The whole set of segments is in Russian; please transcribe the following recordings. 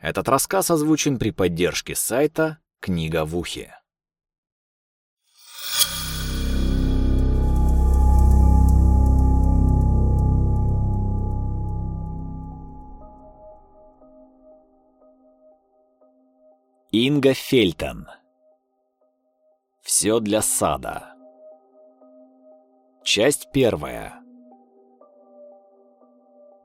Этот рассказ озвучен при поддержке сайта «Книга в ухе». Инга Фельтон. Все для сада. Часть первая.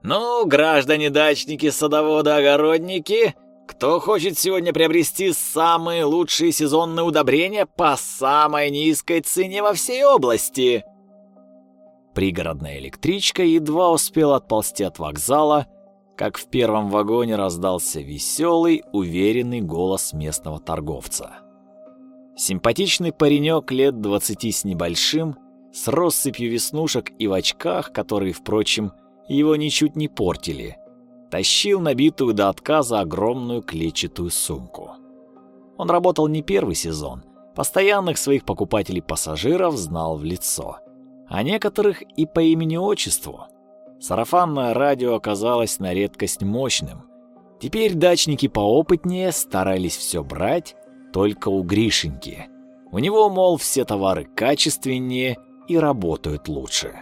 Ну, граждане-дачники, садоводы-огородники, кто хочет сегодня приобрести самые лучшие сезонные удобрения по самой низкой цене во всей области? Пригородная электричка едва успела отползти от вокзала, как в первом вагоне раздался веселый, уверенный голос местного торговца. Симпатичный паренек лет двадцати с небольшим, с россыпью веснушек и в очках, которые, впрочем, его ничуть не портили, тащил набитую до отказа огромную клетчатую сумку. Он работал не первый сезон, постоянных своих покупателей-пассажиров знал в лицо, а некоторых и по имени-отчеству – Сарафанное радио оказалось на редкость мощным. Теперь дачники поопытнее старались все брать только у Гришеньки. У него, мол, все товары качественнее и работают лучше.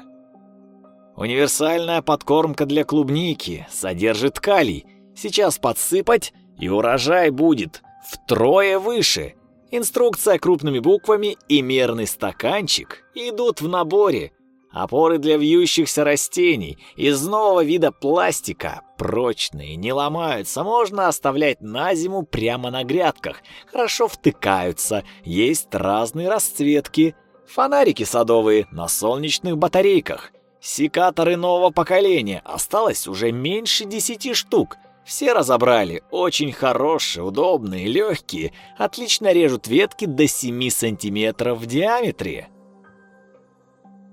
Универсальная подкормка для клубники содержит калий. Сейчас подсыпать, и урожай будет втрое выше. Инструкция крупными буквами и мерный стаканчик идут в наборе – Опоры для вьющихся растений из нового вида пластика, прочные, не ломаются, можно оставлять на зиму прямо на грядках, хорошо втыкаются, есть разные расцветки, фонарики садовые на солнечных батарейках, секаторы нового поколения, осталось уже меньше десяти штук, все разобрали, очень хорошие, удобные, легкие, отлично режут ветки до 7 сантиметров в диаметре.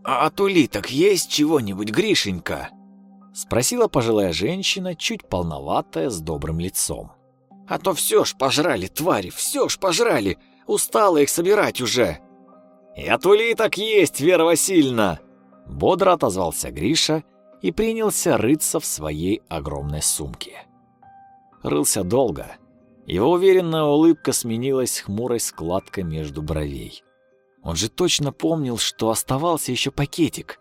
«А от улиток есть чего-нибудь, Гришенька?» — спросила пожилая женщина, чуть полноватая, с добрым лицом. «А то все ж пожрали, твари, все ж пожрали! Устала их собирать уже!» «И от улиток есть, Вера Васильевна!» Бодро отозвался Гриша и принялся рыться в своей огромной сумке. Рылся долго. Его уверенная улыбка сменилась хмурой складкой между бровей. Он же точно помнил, что оставался еще пакетик.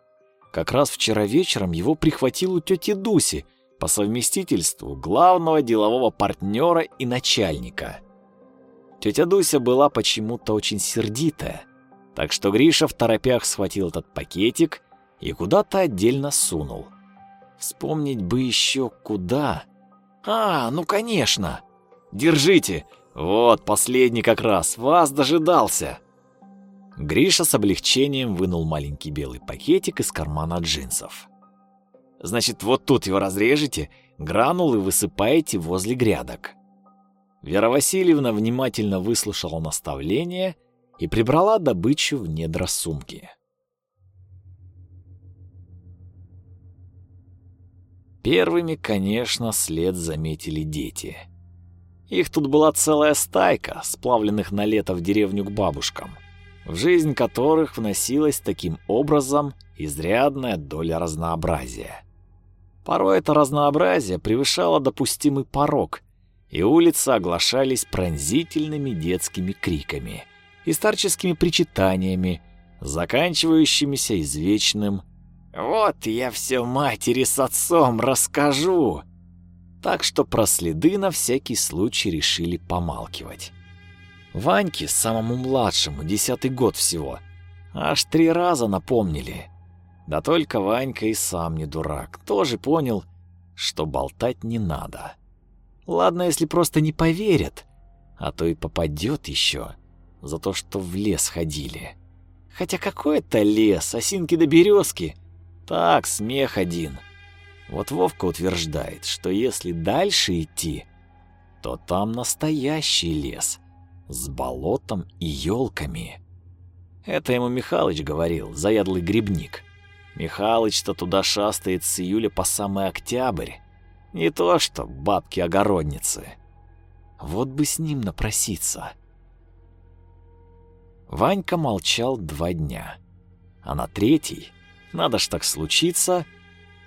Как раз вчера вечером его прихватил у тети Дуси, по совместительству главного делового партнера и начальника. Тетя Дуся была почему-то очень сердитая, так что Гриша в торопях схватил этот пакетик и куда-то отдельно сунул. Вспомнить бы еще куда. А, ну конечно. Держите. Вот последний как раз. Вас дожидался. Гриша с облегчением вынул маленький белый пакетик из кармана джинсов. «Значит, вот тут его разрежете, гранулы высыпаете возле грядок». Вера Васильевна внимательно выслушала наставление и прибрала добычу в недра сумки. Первыми, конечно, след заметили дети. Их тут была целая стайка, сплавленных на лето в деревню к бабушкам – в жизнь которых вносилась таким образом изрядная доля разнообразия. Порой это разнообразие превышало допустимый порог, и улицы оглашались пронзительными детскими криками и старческими причитаниями, заканчивающимися извечным «Вот я все матери с отцом расскажу!» Так что про следы на всякий случай решили помалкивать. Ваньке, самому младшему, десятый год всего, аж три раза напомнили. Да только Ванька и сам не дурак, тоже понял, что болтать не надо. Ладно, если просто не поверят, а то и попадет еще за то, что в лес ходили. Хотя какой это лес, осинки до да березки? Так, смех один. Вот Вовка утверждает, что если дальше идти, то там настоящий лес — с болотом и елками. Это ему Михалыч говорил, заядлый грибник. Михалыч-то туда шастает с июля по самый октябрь. Не то что бабки-огородницы. Вот бы с ним напроситься. Ванька молчал два дня. А на третий, надо ж так случиться,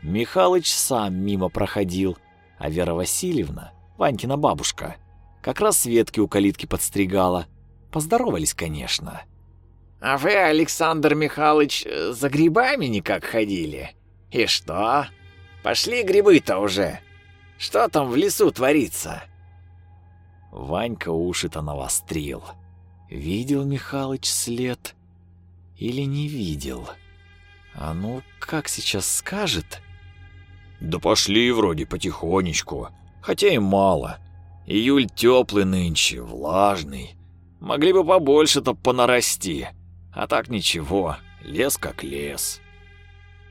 Михалыч сам мимо проходил, а Вера Васильевна Ванькина бабушка. Как раз ветки у калитки подстригала. Поздоровались, конечно. «А вы, Александр Михайлович, за грибами никак ходили? И что? Пошли грибы-то уже. Что там в лесу творится?» Ванька уши-то навострил. Видел Михалыч след или не видел? А ну, как сейчас скажет? Да пошли вроде потихонечку, хотя и мало. Июль теплый нынче, влажный. Могли бы побольше-то понарасти. А так ничего, лес как лес.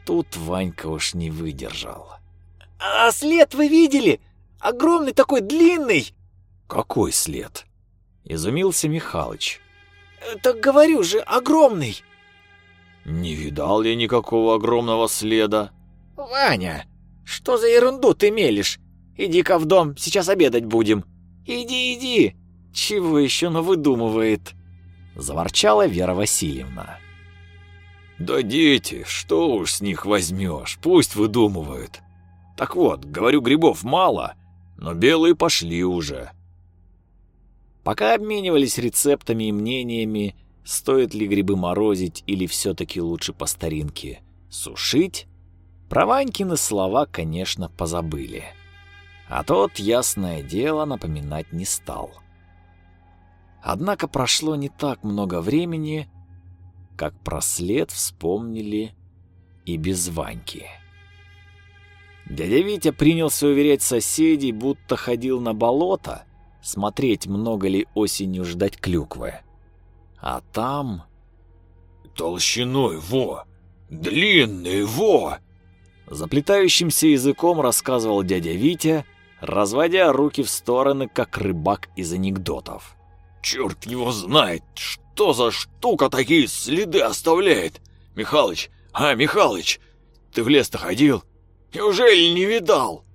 Тут Ванька уж не выдержал. «А след вы видели? Огромный такой, длинный!» «Какой след?» — изумился Михалыч. «Так говорю же, огромный!» «Не видал я никакого огромного следа». «Ваня, что за ерунду ты мелешь? Иди-ка в дом, сейчас обедать будем. Иди, иди!» «Чего еще навыдумывает?» — заворчала Вера Васильевна. «Да дети, что уж с них возьмешь, пусть выдумывают. Так вот, говорю, грибов мало, но белые пошли уже. Пока обменивались рецептами и мнениями, стоит ли грибы морозить или все-таки лучше по старинке сушить, про Ванькины слова, конечно, позабыли. А тот, ясное дело, напоминать не стал. Однако прошло не так много времени, как про след вспомнили и без Ваньки. Дядя Витя принялся уверять соседей, будто ходил на болото, смотреть, много ли осенью ждать клюквы. А там... «Толщиной, во! Длинный, во!» Заплетающимся языком рассказывал дядя Витя, разводя руки в стороны, как рыбак из анекдотов. «Черт его знает, что за штука такие следы оставляет! Михалыч, а, Михалыч, ты в лес-то ходил? Неужели не видал?»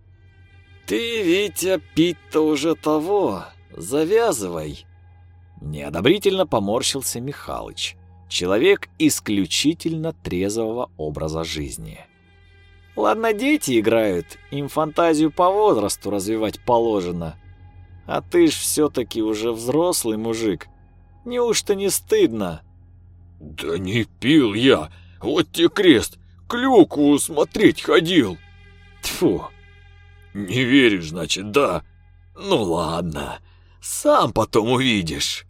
«Ты, Витя, пить-то уже того, завязывай!» Неодобрительно поморщился Михалыч, человек исключительно трезвого образа жизни. «Ладно, дети играют, им фантазию по возрасту развивать положено. А ты ж все-таки уже взрослый мужик. Неужто не стыдно?» «Да не пил я, вот тебе крест, клюкву смотреть ходил!» Тьфу, «Не веришь, значит, да? Ну ладно, сам потом увидишь».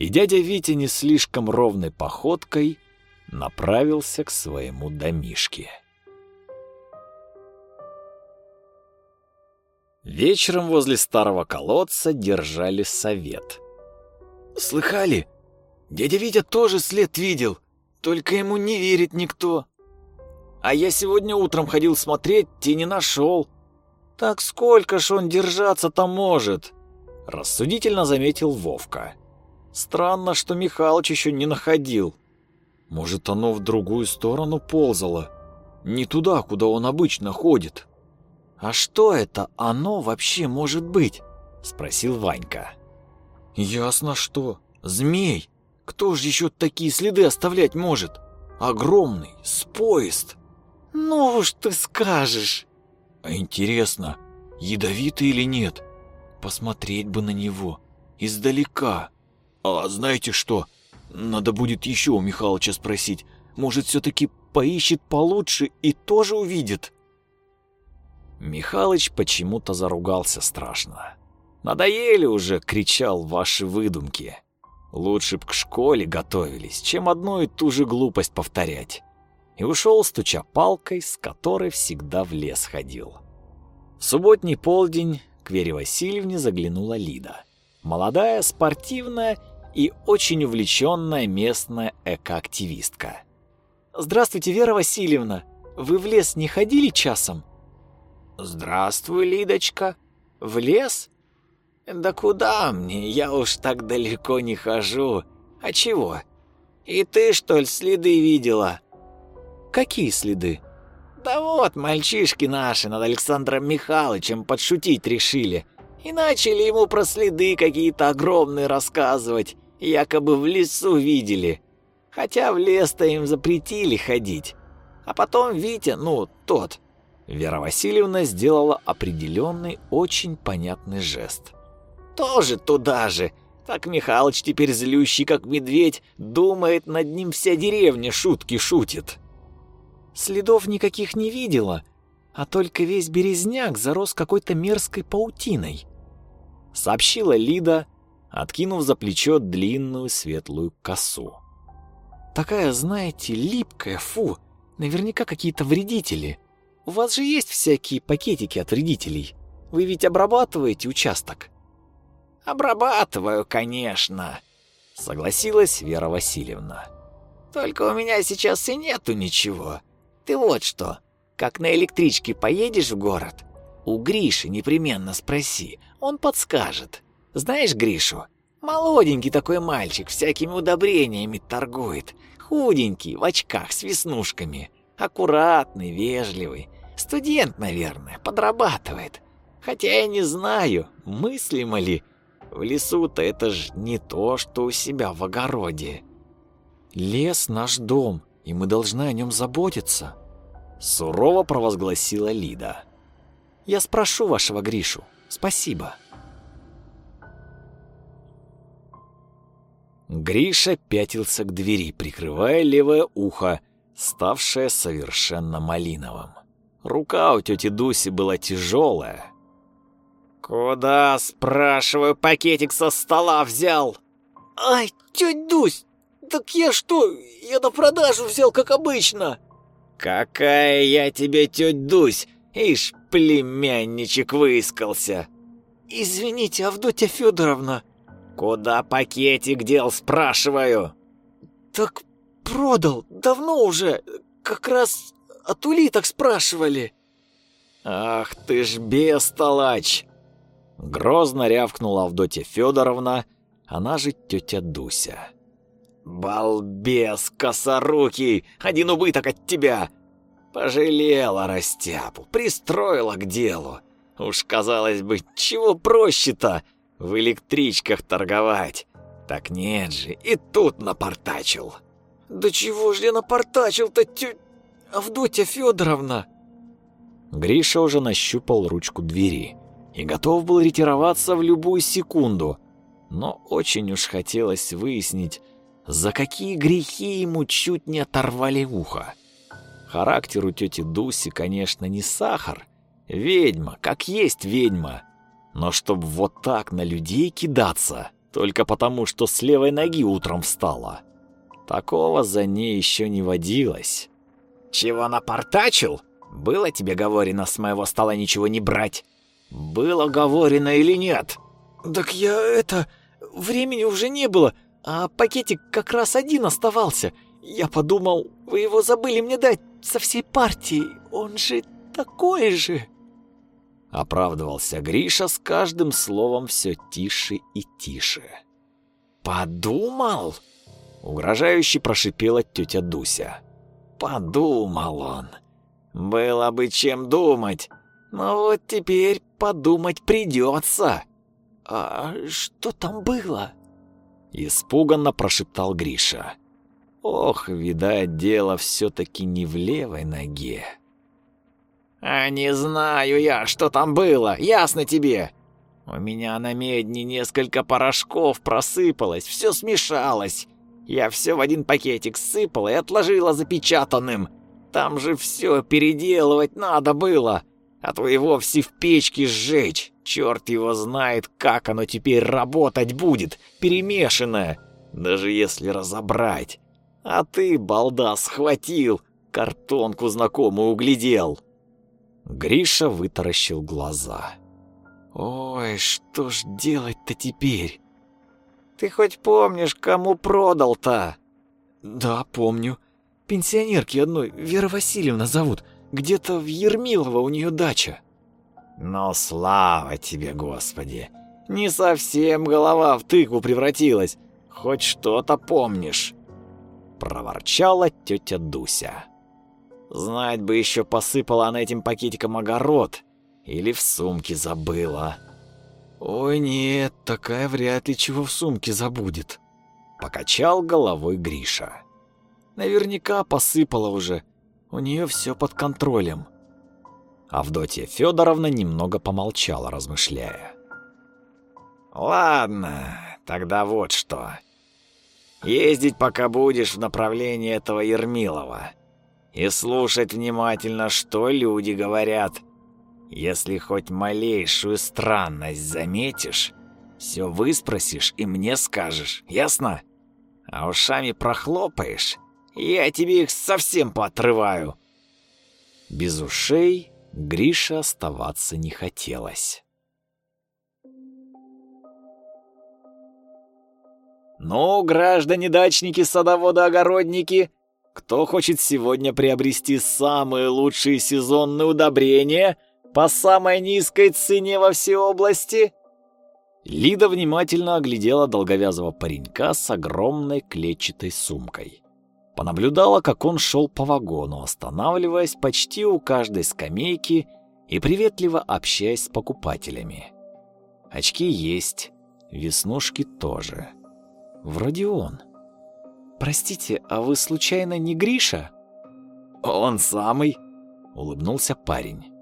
И дядя Витя не слишком ровной походкой направился к своему домишке. Вечером возле старого колодца держали совет. «Слыхали? Дядя Витя тоже след видел, только ему не верит никто. А я сегодня утром ходил смотреть, и не нашел. Так сколько ж он держаться-то может? Рассудительно заметил Вовка. Странно, что Михалыч еще не находил. Может, оно в другую сторону ползало. Не туда, куда он обычно ходит. А что это оно вообще может быть? Спросил Ванька. Ясно что. Змей. Кто же еще такие следы оставлять может? Огромный, с поезд. «Ну уж ты скажешь!» «А интересно, ядовитый или нет? Посмотреть бы на него. Издалека. А знаете что? Надо будет еще у Михалыча спросить. Может, все-таки поищет получше и тоже увидит?» Михалыч почему-то заругался страшно. «Надоели уже!» — кричал ваши выдумки. «Лучше б к школе готовились, чем одну и ту же глупость повторять» и ушел, стуча палкой, с которой всегда в лес ходил. В субботний полдень к Вере Васильевне заглянула Лида. Молодая, спортивная и очень увлеченная местная экоактивистка. «Здравствуйте, Вера Васильевна! Вы в лес не ходили часом?» «Здравствуй, Лидочка! В лес? Да куда мне? Я уж так далеко не хожу. А чего? И ты, что ли, следы видела?» Какие следы? Да вот, мальчишки наши над Александром Михайловичем подшутить решили. И начали ему про следы какие-то огромные рассказывать, якобы в лесу видели. Хотя в лес-то им запретили ходить. А потом Витя, ну, тот, Вера Васильевна сделала определенный, очень понятный жест. «Тоже туда же! Так Михалыч теперь злющий, как медведь, думает, над ним вся деревня шутки шутит». Следов никаких не видела, а только весь березняк зарос какой-то мерзкой паутиной. Сообщила Лида, откинув за плечо длинную светлую косу. Такая, знаете, липкая, фу, наверняка какие-то вредители. У вас же есть всякие пакетики от вредителей. Вы ведь обрабатываете участок? Обрабатываю, конечно, согласилась Вера Васильевна. Только у меня сейчас и нету ничего. Ты вот что, как на электричке поедешь в город, у Гриши непременно спроси, он подскажет. Знаешь Гришу? Молоденький такой мальчик, всякими удобрениями торгует. Худенький, в очках с веснушками. Аккуратный, вежливый. Студент, наверное, подрабатывает. Хотя я не знаю, мыслимо ли. В лесу-то это ж не то, что у себя в огороде. Лес наш дом, и мы должны о нем заботиться. Сурово провозгласила Лида. Я спрошу вашего Гришу. Спасибо. Гриша пятился к двери, прикрывая левое ухо, ставшее совершенно малиновым. Рука у тети Дуси была тяжелая. «Куда, спрашиваю, пакетик со стола взял?» «Ай, тетя Дусь, так я что, я на продажу взял, как обычно!» «Какая я тебе тетя Дусь! Ишь, племянничек выискался!» «Извините, Авдотья Федоровна!» «Куда пакетик дел, спрашиваю?» «Так продал, давно уже, как раз от улиток спрашивали». «Ах ты ж бестолочь!» Грозно рявкнула Авдотья Федоровна, она же тетя Дуся. «Балбес косорукий! Один убыток от тебя!» Пожалела растяпу, пристроила к делу. Уж, казалось бы, чего проще-то? В электричках торговать. Так нет же, и тут напортачил. Да чего ж я напортачил-то, тю... Авдотья Федоровна? Гриша уже нащупал ручку двери и готов был ретироваться в любую секунду, но очень уж хотелось выяснить, за какие грехи ему чуть не оторвали ухо. Характер у тети Дуси, конечно, не сахар. Ведьма, как есть ведьма. Но чтоб вот так на людей кидаться, только потому, что с левой ноги утром встала. Такого за ней еще не водилось. «Чего напортачил? Было тебе говорено с моего стола ничего не брать? Было говорено или нет?» «Так я это... Времени уже не было, а пакетик как раз один оставался. Я подумал, вы его забыли мне дать со всей партией. Он же такой же...» Оправдывался Гриша с каждым словом все тише и тише. «Подумал?» Угрожающе прошипела тетя Дуся. «Подумал он. Было бы чем думать. Но вот теперь подумать придется». «А что там было?» Испуганно прошептал Гриша. Ох, видать, дело все-таки не в левой ноге. «А не знаю я, что там было, ясно тебе. У меня на медне несколько порошков просыпалось, все смешалось. Я все в один пакетик сыпала и отложила запечатанным. Там же все переделывать надо было, а то и вовсе в печке сжечь. Черт его знает, как оно теперь работать будет, перемешанное, даже если разобрать. А ты, балда, схватил, картонку знакомую углядел». Гриша вытаращил глаза. «Ой, что ж делать-то теперь?» «Ты хоть помнишь, кому продал-то?» «Да, помню. Пенсионерки одной, Вера Васильевна зовут. Где-то в Ермилово у нее дача». «Но слава тебе, Господи! Не совсем голова в тыкву превратилась. Хоть что-то помнишь!» Проворчала тетя Дуся. Знать бы еще, посыпала она этим пакетиком огород. Или в сумке забыла. «Ой, нет, такая вряд ли чего в сумке забудет», — покачал головой Гриша. «Наверняка посыпала уже. У нее все под контролем». Авдотья Федоровна немного помолчала, размышляя. Ладно, тогда вот что. Ездить пока будешь в направлении этого Ермилова и слушать внимательно, что люди говорят. Если хоть малейшую странность заметишь, все выспросишь и мне скажешь, ясно? А ушами прохлопаешь, я тебе их совсем поотрываю. Без ушей Грише оставаться не хотелось. «Ну, граждане-дачники, садоводы-огородники, кто хочет сегодня приобрести самые лучшие сезонные удобрения по самой низкой цене во всей области?» Лида внимательно оглядела долговязого паренька с огромной клетчатой сумкой. Понаблюдала, как он шел по вагону, останавливаясь почти у каждой скамейки и приветливо общаясь с покупателями. Очки есть, веснушки тоже. Вроде он. «Простите, а вы случайно не Гриша?» «Он самый», — улыбнулся парень.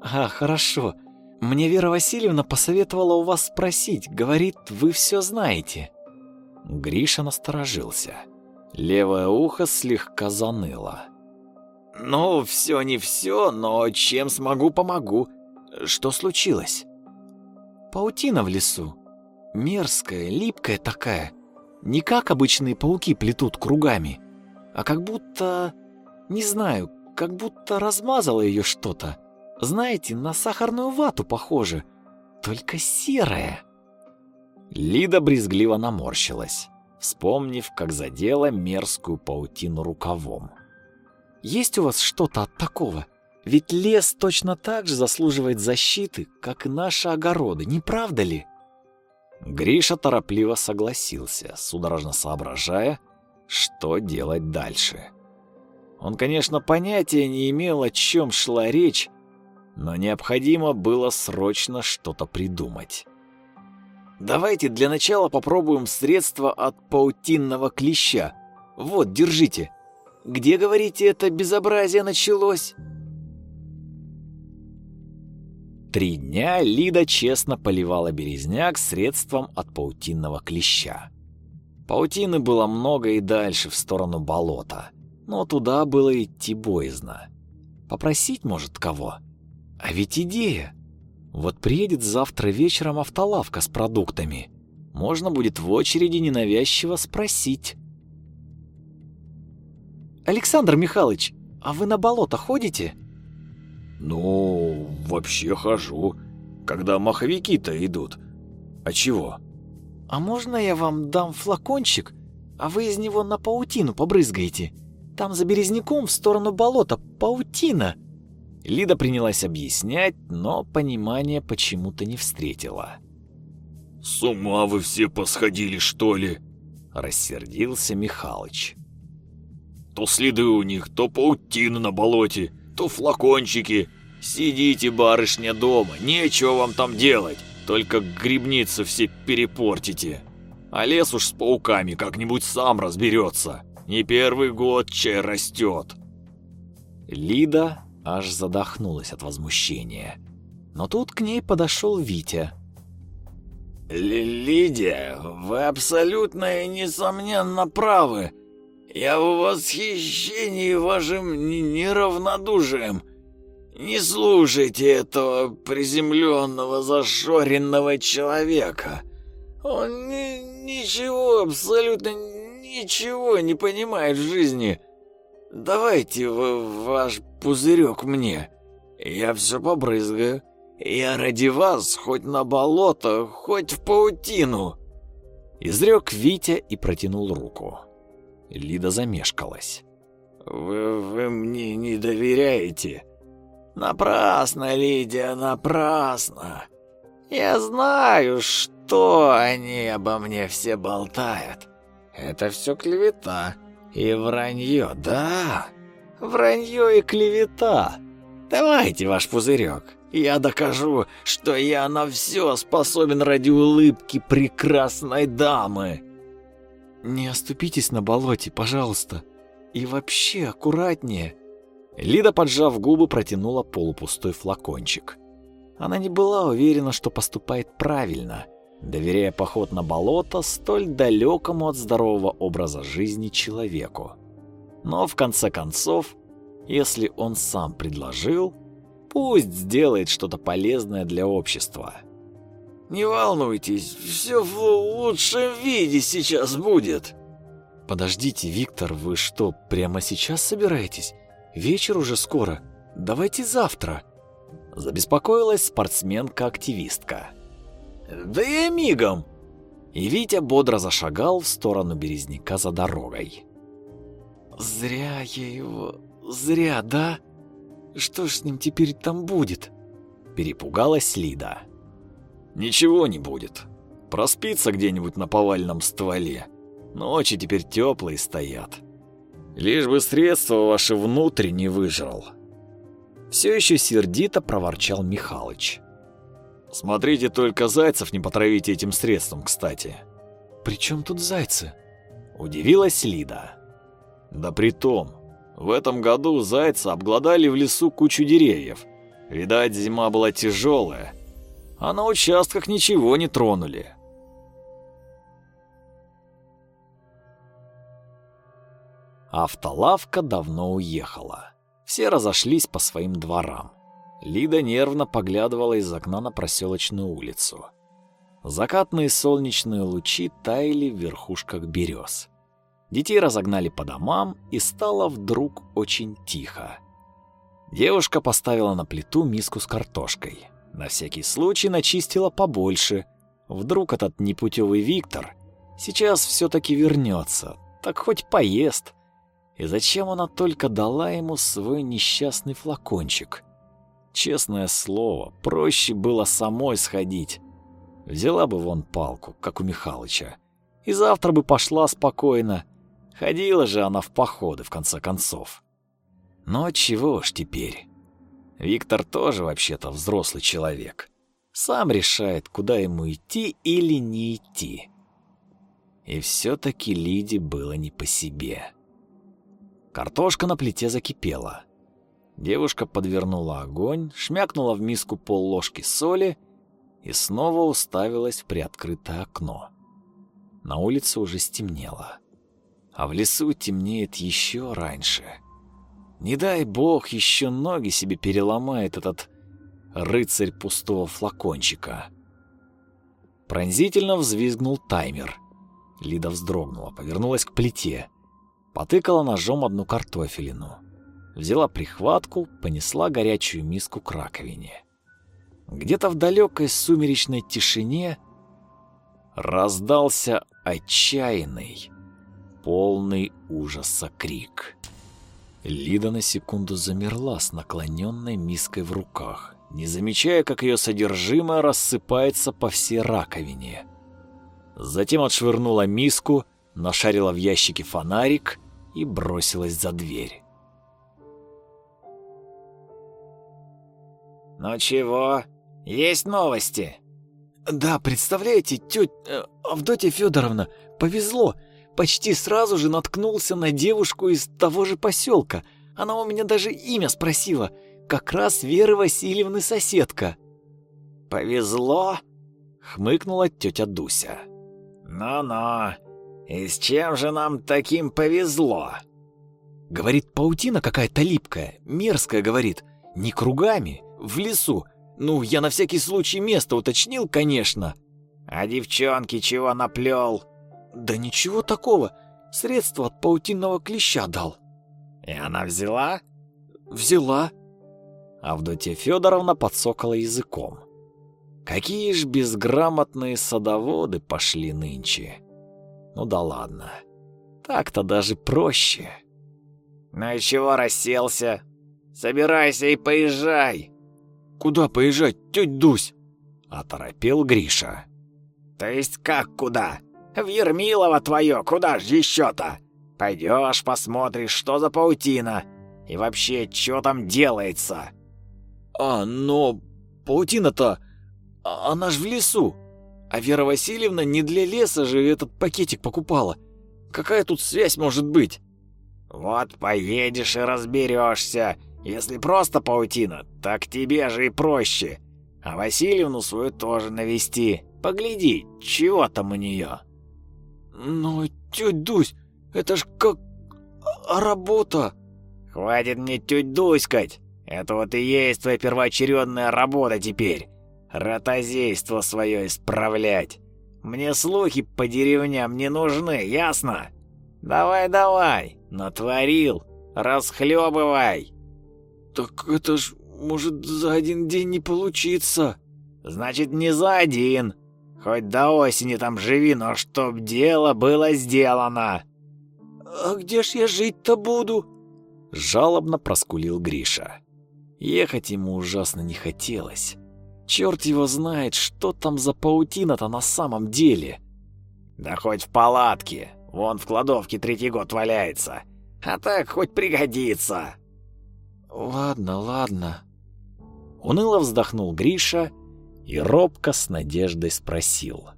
«А, хорошо. Мне Вера Васильевна посоветовала у вас спросить. Говорит, вы все знаете». Гриша насторожился. Левое ухо слегка заныло. «Ну, все не все, но чем смогу, помогу. Что случилось?» «Паутина в лесу. Мерзкая, липкая такая. Не как обычные пауки плетут кругами, а как будто... Не знаю, как будто размазало ее что-то. Знаете, на сахарную вату похоже, только серая. Лида брезгливо наморщилась, вспомнив, как задела мерзкую паутину рукавом. «Есть у вас что-то от такого? Ведь лес точно так же заслуживает защиты, как и наши огороды, не правда ли?» Гриша торопливо согласился, судорожно соображая, что делать дальше. Он, конечно, понятия не имел, о чем шла речь, но необходимо было срочно что-то придумать. «Давайте для начала попробуем средство от паутинного клеща. Вот, держите. Где, говорите, это безобразие началось?» Три дня Лида честно поливала березняк средством от паутинного клеща. Паутины было много и дальше, в сторону болота, но туда было идти боязно. Попросить, может, кого? А ведь идея! Вот приедет завтра вечером автолавка с продуктами. Можно будет в очереди ненавязчиво спросить. «Александр Михайлович, а вы на болото ходите?» «Ну, вообще хожу, когда маховики-то идут. А чего?» «А можно я вам дам флакончик, а вы из него на паутину побрызгаете? Там за березняком в сторону болота паутина». Лида принялась объяснять, но понимания почему-то не встретила. «С ума вы все посходили, что ли?» — рассердился Михалыч. «То следы у них, то паутина на болоте, то флакончики. Сидите, барышня, дома, нечего вам там делать, только грибницы все перепортите. А лес уж с пауками как-нибудь сам разберется. Не первый год чай растет». Лида аж задохнулась от возмущения. Но тут к ней подошел Витя. «Лидия, вы абсолютно и несомненно правы. Я в восхищении вашим неравнодушием. Не слушайте этого приземленного, зашоренного человека. Он ни ничего, абсолютно ничего не понимает в жизни. Давайте вы ваш пузырек мне. Я все побрызгаю. Я ради вас хоть на болото, хоть в паутину. Изрек Витя и протянул руку. Лида замешкалась. «Вы, вы мне не доверяете?» «Напрасно, Лидия, напрасно. Я знаю, что они обо мне все болтают. Это все клевета и вранье, да, вранье и клевета. Давайте ваш пузырек. Я докажу, что я на все способен ради улыбки прекрасной дамы». «Не оступитесь на болоте, пожалуйста. И вообще аккуратнее. Лида, поджав губы, протянула полупустой флакончик. Она не была уверена, что поступает правильно, доверяя поход на болото столь далекому от здорового образа жизни человеку. Но в конце концов, если он сам предложил, пусть сделает что-то полезное для общества. «Не волнуйтесь, все в лучшем виде сейчас будет». «Подождите, Виктор, вы что, прямо сейчас собираетесь? Вечер уже скоро. Давайте завтра». Забеспокоилась спортсменка-активистка. «Да я мигом!» И Витя бодро зашагал в сторону Березняка за дорогой. «Зря я его... Зря, да? Что ж с ним теперь там будет?» Перепугалась Лида. «Ничего не будет. Проспится где-нибудь на повальном стволе. Ночи теперь теплые стоят. Лишь бы средства ваши внутрь не выжрал. Все еще сердито проворчал Михалыч. Смотрите только зайцев не потравите этим средством, кстати. При чем тут зайцы? Удивилась Лида. Да при том, в этом году зайцы обглодали в лесу кучу деревьев. Видать, зима была тяжелая, а на участках ничего не тронули. Автолавка давно уехала. Все разошлись по своим дворам. Лида нервно поглядывала из окна на проселочную улицу. Закатные солнечные лучи таяли в верхушках берез. Детей разогнали по домам, и стало вдруг очень тихо. Девушка поставила на плиту миску с картошкой. На всякий случай начистила побольше. Вдруг этот непутевый Виктор сейчас все-таки вернется, так хоть поест. И зачем она только дала ему свой несчастный флакончик? Честное слово, проще было самой сходить. Взяла бы вон палку, как у Михалыча, и завтра бы пошла спокойно. Ходила же она в походы, в конце концов. Но чего ж теперь? Виктор тоже вообще-то взрослый человек. Сам решает, куда ему идти или не идти. И все-таки Лиде было не по себе. Картошка на плите закипела. Девушка подвернула огонь, шмякнула в миску пол ложки соли и снова уставилась в приоткрытое окно. На улице уже стемнело. А в лесу темнеет еще раньше. Не дай бог еще ноги себе переломает этот рыцарь пустого флакончика. Пронзительно взвизгнул таймер. Лида вздрогнула, повернулась к плите. Потыкала ножом одну картофелину. Взяла прихватку, понесла горячую миску к раковине. Где-то в далекой сумеречной тишине раздался отчаянный, полный ужаса крик. Лида на секунду замерла с наклоненной миской в руках, не замечая, как ее содержимое рассыпается по всей раковине. Затем отшвырнула миску, нашарила в ящике фонарик и бросилась за дверь. «Ну чего? Есть новости?» «Да, представляете, тетя э, Авдотья Федоровна, повезло. Почти сразу же наткнулся на девушку из того же поселка. Она у меня даже имя спросила. Как раз Веры Васильевны соседка». «Повезло?» — хмыкнула тетя Дуся. «Ну-ну, и с чем же нам таким повезло?» Говорит, паутина какая-то липкая, мерзкая, говорит. Не кругами, в лесу. Ну, я на всякий случай место уточнил, конечно. А девчонки чего наплел? Да ничего такого. Средство от паутинного клеща дал. И она взяла? Взяла. Авдотья Федоровна подсокала языком. Какие ж безграмотные садоводы пошли нынче. Ну да ладно. Так-то даже проще. Ну и чего расселся? Собирайся и поезжай. Куда поезжать, тетя Дусь? Оторопел Гриша. То есть как куда? В Ермилово твое, куда ж еще-то? Пойдешь, посмотришь, что за паутина. И вообще, что там делается. А, но паутина-то, а, она ж в лесу. А Вера Васильевна не для леса же этот пакетик покупала. Какая тут связь может быть? Вот поедешь и разберешься. Если просто паутина, так тебе же и проще. А Васильевну свою тоже навести. Погляди, чего там у нее. Но, теть Дусь, это ж как... Работа? Хватит мне тють дуськать. Это вот и есть твоя первоочередная работа теперь. Ротозейство свое исправлять. Мне слухи по деревням не нужны, ясно? Давай-давай, натворил, расхлебывай. Так это ж может за один день не получится. Значит, не за один. Хоть до осени там живи, но чтоб дело было сделано. А где ж я жить-то буду? Жалобно проскулил Гриша. Ехать ему ужасно не хотелось. Черт его знает, что там за паутина-то на самом деле. Да хоть в палатке. Вон в кладовке третий год валяется. А так хоть пригодится. Ладно, ладно. Уныло вздохнул Гриша и робко с надеждой спросил.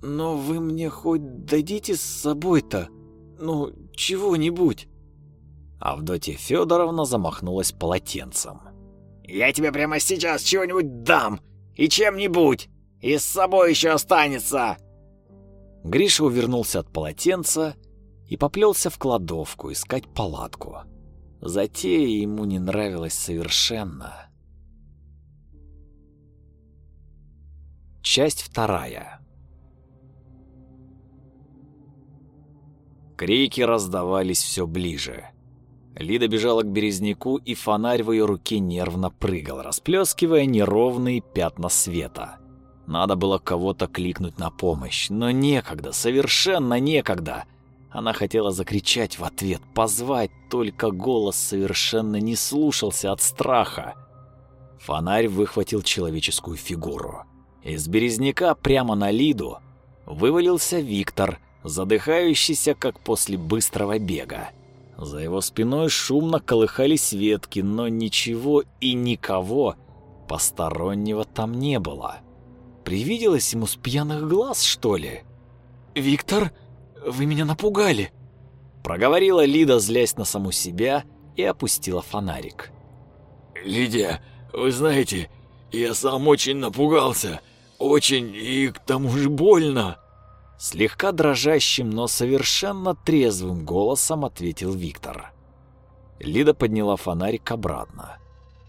«Но вы мне хоть дадите с собой-то? Ну, чего-нибудь?» Авдотья Федоровна замахнулась полотенцем. «Я тебе прямо сейчас чего-нибудь дам! И чем-нибудь! И с собой еще останется!» Гриша увернулся от полотенца и поплелся в кладовку искать палатку. Затея ему не нравилась совершенно. Часть вторая. Крики раздавались все ближе. Лида бежала к березняку, и фонарь в ее руке нервно прыгал, расплескивая неровные пятна света. Надо было кого-то кликнуть на помощь, но некогда, совершенно некогда. Она хотела закричать в ответ, позвать, только голос совершенно не слушался от страха. Фонарь выхватил человеческую фигуру. Из березняка прямо на Лиду вывалился Виктор, задыхающийся, как после быстрого бега. За его спиной шумно колыхались ветки, но ничего и никого постороннего там не было. Привиделось ему с пьяных глаз, что ли? «Виктор, вы меня напугали!» Проговорила Лида, злясь на саму себя, и опустила фонарик. «Лидия, вы знаете, я сам очень напугался. Очень и к тому же больно!» Слегка дрожащим, но совершенно трезвым голосом ответил Виктор. Лида подняла фонарик обратно,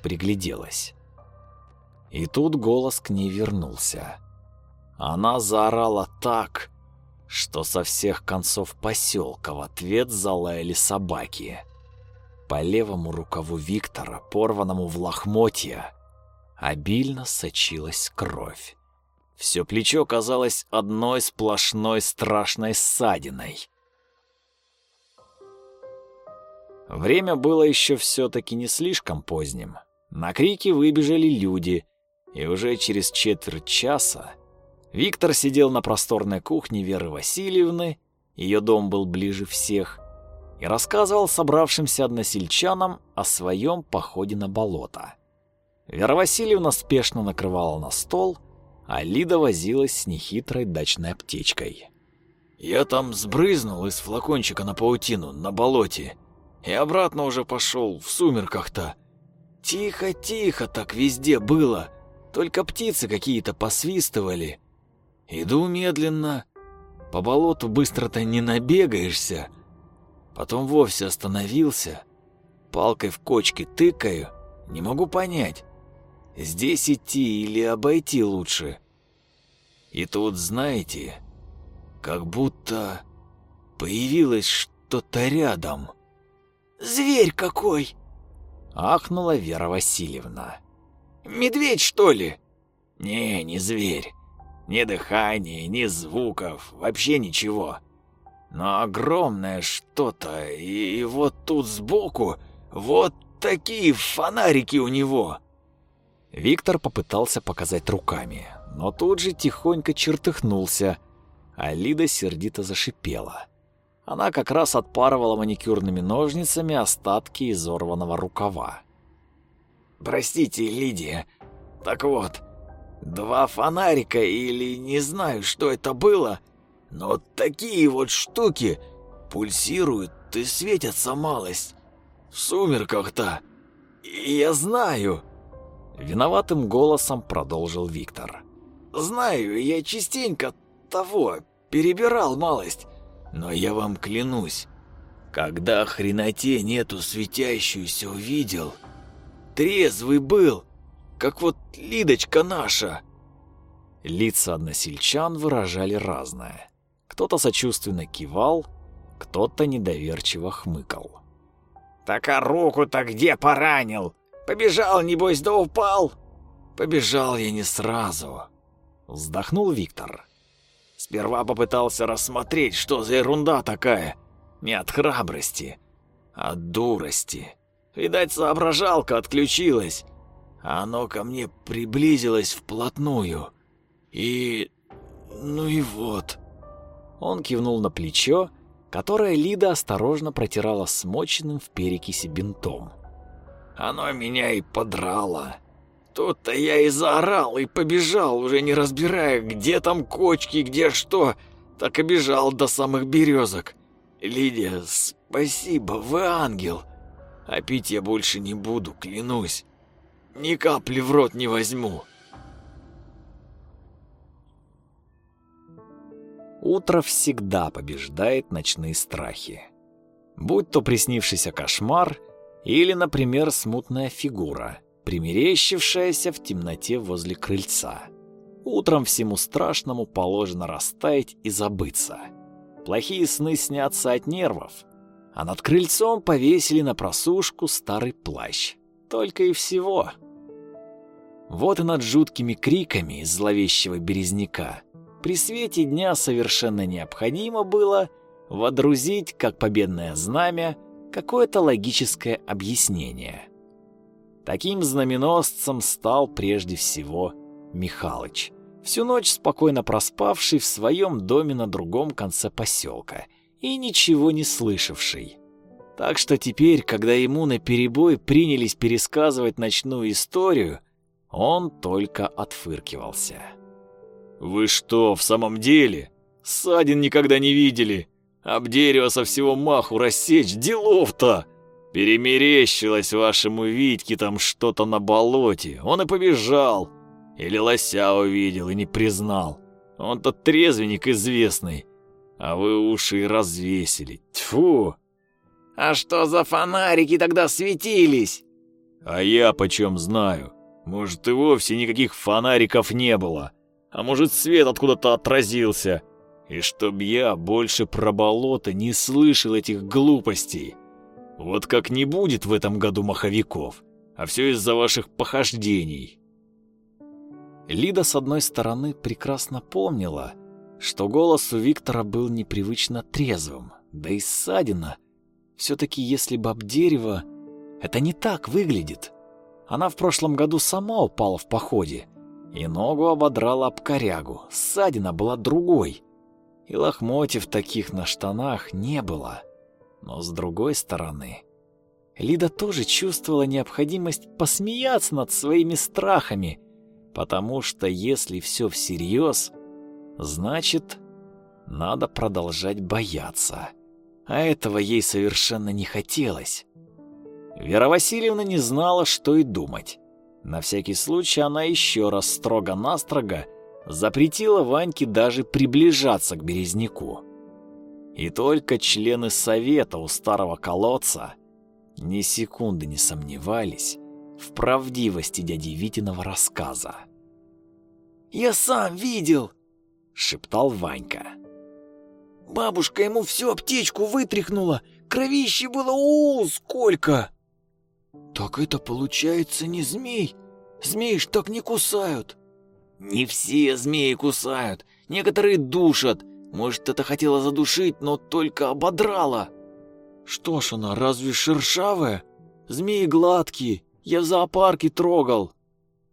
пригляделась. И тут голос к ней вернулся. Она заорала так, что со всех концов поселка в ответ залаяли собаки. По левому рукаву Виктора, порванному в лохмотья, обильно сочилась кровь. Все плечо казалось одной сплошной страшной ссадиной. Время было еще все-таки не слишком поздним. На крики выбежали люди, и уже через четверть часа Виктор сидел на просторной кухне Веры Васильевны, ее дом был ближе всех, и рассказывал собравшимся односельчанам о своем походе на болото. Вера Васильевна спешно накрывала на стол — а Лида возилась с нехитрой дачной аптечкой. «Я там сбрызнул из флакончика на паутину, на болоте, и обратно уже пошел в сумерках-то. Тихо-тихо так везде было, только птицы какие-то посвистывали. Иду медленно, по болоту быстро-то не набегаешься. Потом вовсе остановился, палкой в кочке тыкаю, не могу понять, Здесь идти или обойти лучше? И тут, знаете, как будто появилось что-то рядом. «Зверь какой!» — ахнула Вера Васильевна. «Медведь, что ли?» «Не, не зверь. Ни дыхания, ни звуков, вообще ничего. Но огромное что-то, и, и вот тут сбоку вот такие фонарики у него». Виктор попытался показать руками, но тут же тихонько чертыхнулся, а Лида сердито зашипела. Она как раз отпарывала маникюрными ножницами остатки изорванного рукава. «Простите, Лидия, так вот, два фонарика или не знаю, что это было, но такие вот штуки пульсируют и светятся малость. В сумерках-то. Я знаю. Виноватым голосом продолжил Виктор. Знаю, я частенько того перебирал малость. Но я вам клянусь, когда хреноте нету светящуюся увидел, трезвый был, как вот Лидочка наша. Лица односельчан выражали разное. Кто-то сочувственно кивал, кто-то недоверчиво хмыкал. «Так а руку-то где поранил? Побежал, небось, да упал?» «Побежал я не сразу», — вздохнул Виктор. Сперва попытался рассмотреть, что за ерунда такая. Не от храбрости, а от дурости. Видать, соображалка отключилась. А оно ко мне приблизилось вплотную. И... ну и вот. Он кивнул на плечо, которое Лида осторожно протирала смоченным в перекиси бинтом. Оно меня и подрало. Тут-то я и заорал, и побежал, уже не разбирая, где там кочки, где что. Так и бежал до самых березок. Лидия, спасибо, вы ангел. А пить я больше не буду, клянусь. Ни капли в рот не возьму. Утро всегда побеждает ночные страхи. Будь то приснившийся кошмар или, например, смутная фигура, примерещившаяся в темноте возле крыльца. Утром всему страшному положено растаять и забыться. Плохие сны снятся от нервов, а над крыльцом повесили на просушку старый плащ. Только и всего. Вот и над жуткими криками зловещего березняка при свете дня совершенно необходимо было водрузить, как победное знамя, какое-то логическое объяснение. Таким знаменосцем стал прежде всего Михалыч, всю ночь спокойно проспавший в своем доме на другом конце поселка и ничего не слышавший. Так что теперь, когда ему на перебой принялись пересказывать ночную историю, он только отфыркивался. «Вы что, в самом деле? Ссадин никогда не видели? Об дерево со всего маху рассечь, делов-то!» Перемерещилось вашему Витьке там что-то на болоте. Он и побежал. Или лося увидел и не признал. Он-то трезвенник известный. А вы уши развесили. Тьфу! А что за фонарики тогда светились? А я почем знаю? Может, и вовсе никаких фонариков не было. А может, свет откуда-то отразился. И чтоб я больше про болото не слышал этих глупостей. Вот как не будет в этом году маховиков, а все из-за ваших похождений. Лида, с одной стороны, прекрасно помнила, что голос у Виктора был непривычно трезвым, да и ссадина. Все-таки если бы об дерево, это не так выглядит. Она в прошлом году сама упала в походе, и ногу ободрала об корягу, ссадина была другой. И лохмотьев таких на штанах не было. Но с другой стороны, Лида тоже чувствовала необходимость посмеяться над своими страхами, потому что если все всерьез, значит, надо продолжать бояться. А этого ей совершенно не хотелось. Вера Васильевна не знала, что и думать. На всякий случай она еще раз строго-настрого запретила Ваньке даже приближаться к Березняку. И только члены совета у старого колодца ни секунды не сомневались в правдивости дяди Витиного рассказа. «Я сам видел!» — шептал Ванька. «Бабушка ему всю аптечку вытряхнула, кровище было у, сколько!» «Так это получается не змей? Змеи ж так не кусают!» «Не все змеи кусают, некоторые душат, может, это хотела задушить, но только ободрала. Что ж она, разве шершавая? Змеи гладкие, я в зоопарке трогал.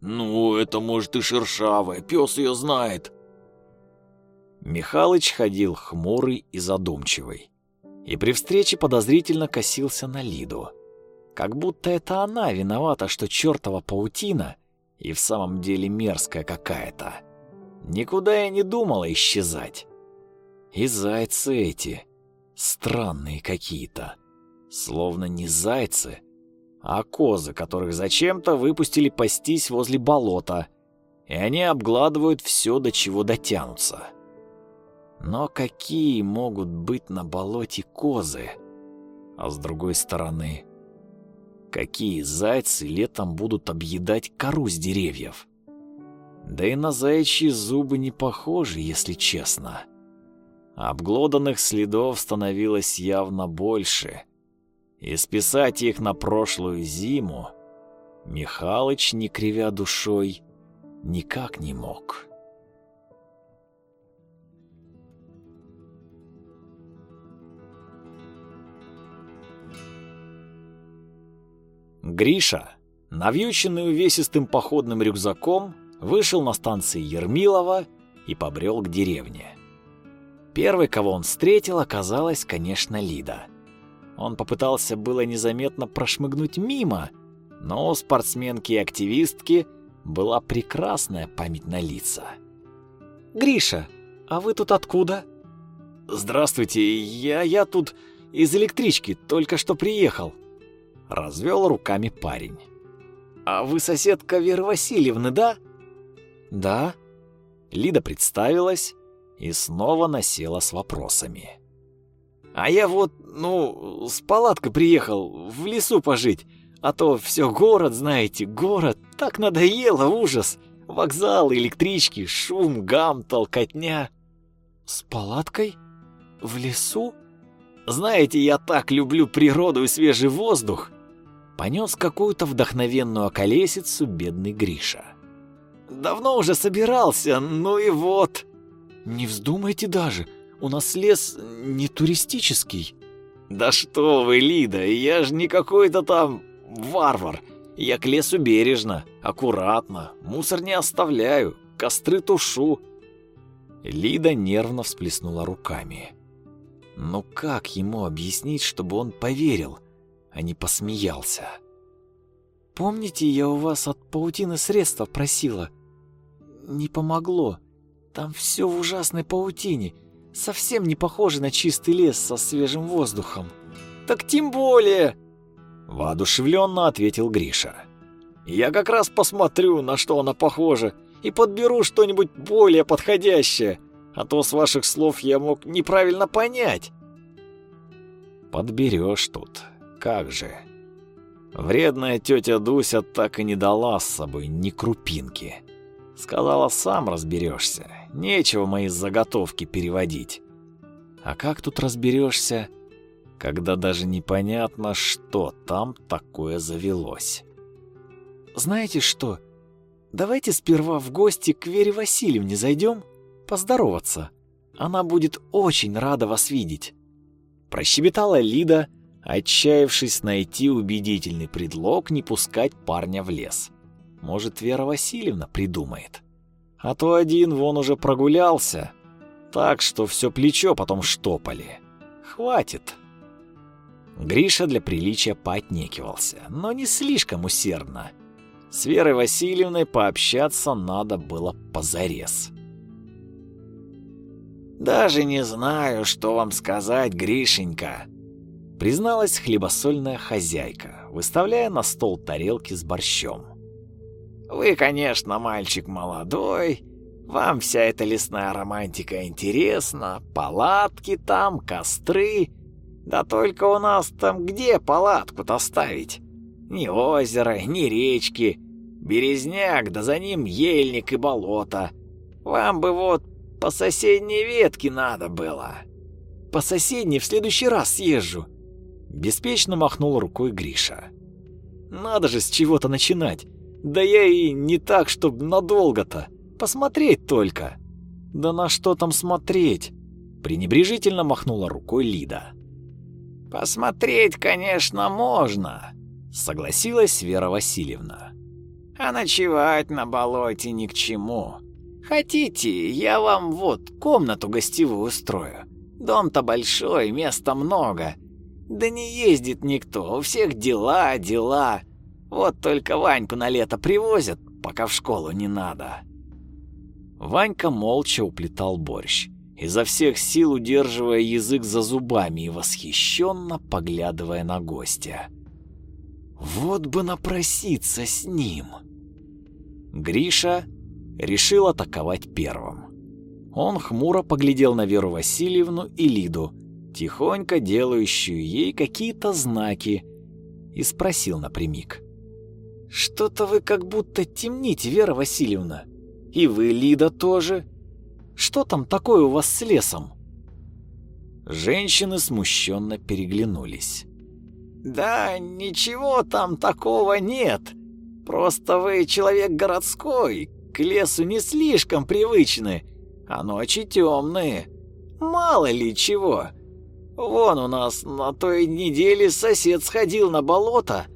Ну, это может и шершавая, пес ее знает. Михалыч ходил хмурый и задумчивый. И при встрече подозрительно косился на Лиду. Как будто это она виновата, что чертова паутина и в самом деле мерзкая какая-то. Никуда я не думала исчезать. И зайцы эти. Странные какие-то. Словно не зайцы, а козы, которых зачем-то выпустили пастись возле болота, и они обгладывают все, до чего дотянутся. Но какие могут быть на болоте козы? А с другой стороны, какие зайцы летом будут объедать кору с деревьев? Да и на заячьи зубы не похожи, если честно. Обглоданных следов становилось явно больше, и списать их на прошлую зиму Михалыч, не кривя душой, никак не мог. Гриша, навьюченный увесистым походным рюкзаком, вышел на станции Ермилова и побрел к деревне. Первой, кого он встретил, оказалась, конечно, Лида. Он попытался было незаметно прошмыгнуть мимо, но у спортсменки и активистки была прекрасная память на лица. «Гриша, а вы тут откуда?» «Здравствуйте, я, я тут из электрички, только что приехал», — развел руками парень. «А вы соседка Веры Васильевны, да?» «Да». Лида представилась и снова насела с вопросами. «А я вот, ну, с палаткой приехал в лесу пожить, а то все город, знаете, город, так надоело, ужас. Вокзал, электрички, шум, гам, толкотня». «С палаткой? В лесу?» «Знаете, я так люблю природу и свежий воздух!» Понес какую-то вдохновенную околесицу бедный Гриша. Давно уже собирался, ну и вот. Не вздумайте даже, у нас лес не туристический. Да что вы, Лида, я же не какой-то там варвар. Я к лесу бережно, аккуратно, мусор не оставляю, костры тушу. Лида нервно всплеснула руками. Ну как ему объяснить, чтобы он поверил, а не посмеялся? Помните, я у вас от паутины средства просила? не помогло. Там все в ужасной паутине, совсем не похоже на чистый лес со свежим воздухом. Так тем более, воодушевленно ответил Гриша. Я как раз посмотрю, на что она похожа, и подберу что-нибудь более подходящее, а то с ваших слов я мог неправильно понять. Подберешь тут, как же. Вредная тетя Дуся так и не дала с собой ни крупинки. Сказала, сам разберешься. Нечего мои заготовки переводить. А как тут разберешься, когда даже непонятно, что там такое завелось? Знаете что? Давайте сперва в гости к Вере Васильевне зайдем, поздороваться. Она будет очень рада вас видеть. Прощебетала Лида, отчаявшись найти убедительный предлог не пускать парня в лес. Может, Вера Васильевна придумает. А то один вон уже прогулялся, так что все плечо потом штопали. Хватит. Гриша для приличия поотнекивался, но не слишком усердно. С Верой Васильевной пообщаться надо было позарез. «Даже не знаю, что вам сказать, Гришенька», призналась хлебосольная хозяйка, выставляя на стол тарелки с борщом. Вы, конечно, мальчик молодой, вам вся эта лесная романтика интересна, палатки там, костры. Да только у нас там где палатку-то ставить? Ни озера, ни речки, березняк, да за ним ельник и болото. Вам бы вот по соседней ветке надо было. По соседней в следующий раз съезжу. Беспечно махнул рукой Гриша. Надо же с чего-то начинать. Да я и не так, чтоб надолго-то. Посмотреть только. Да на что там смотреть? Пренебрежительно махнула рукой Лида. Посмотреть, конечно, можно, согласилась Вера Васильевна. А ночевать на болоте ни к чему. Хотите, я вам вот комнату гостевую устрою. Дом-то большой, места много. Да не ездит никто, у всех дела, дела. Вот только Ваньку на лето привозят, пока в школу не надо. Ванька молча уплетал борщ изо всех сил удерживая язык за зубами и восхищенно поглядывая на гостя. Вот бы напроситься с ним. Гриша решил атаковать первым. Он хмуро поглядел на Веру Васильевну и Лиду, тихонько делающую ей какие-то знаки, и спросил напрямик. «Что-то вы как будто темните, Вера Васильевна. И вы, Лида, тоже. Что там такое у вас с лесом?» Женщины смущенно переглянулись. «Да ничего там такого нет. Просто вы человек городской, к лесу не слишком привычны, а ночи темные. Мало ли чего. Вон у нас на той неделе сосед сходил на болото,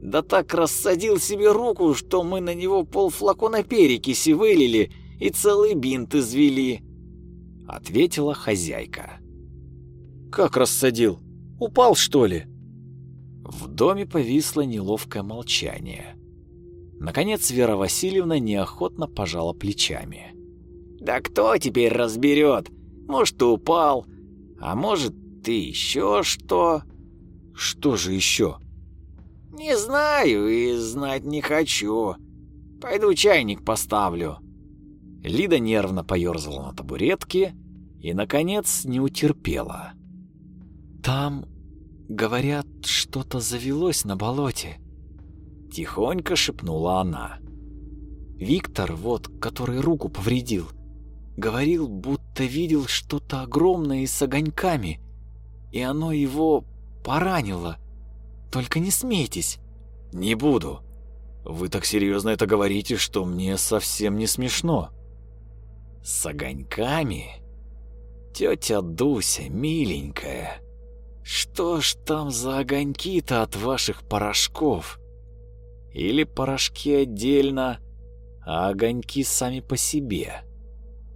да так рассадил себе руку, что мы на него полфлакона перекиси вылили и целый бинт извели. Ответила хозяйка. Как рассадил? Упал, что ли? В доме повисло неловкое молчание. Наконец Вера Васильевна неохотно пожала плечами. «Да кто теперь разберет? Может, упал, а может, ты еще что?» «Что же еще?» «Не знаю и знать не хочу. Пойду чайник поставлю». Лида нервно поерзала на табуретке и, наконец, не утерпела. «Там, говорят, что-то завелось на болоте», — тихонько шепнула она. «Виктор, вот, который руку повредил, говорил, будто видел что-то огромное и с огоньками, и оно его поранило. Только не смейтесь». «Не буду. Вы так серьезно это говорите, что мне совсем не смешно». «С огоньками? Тетя Дуся, миленькая, что ж там за огоньки-то от ваших порошков? Или порошки отдельно, а огоньки сами по себе?»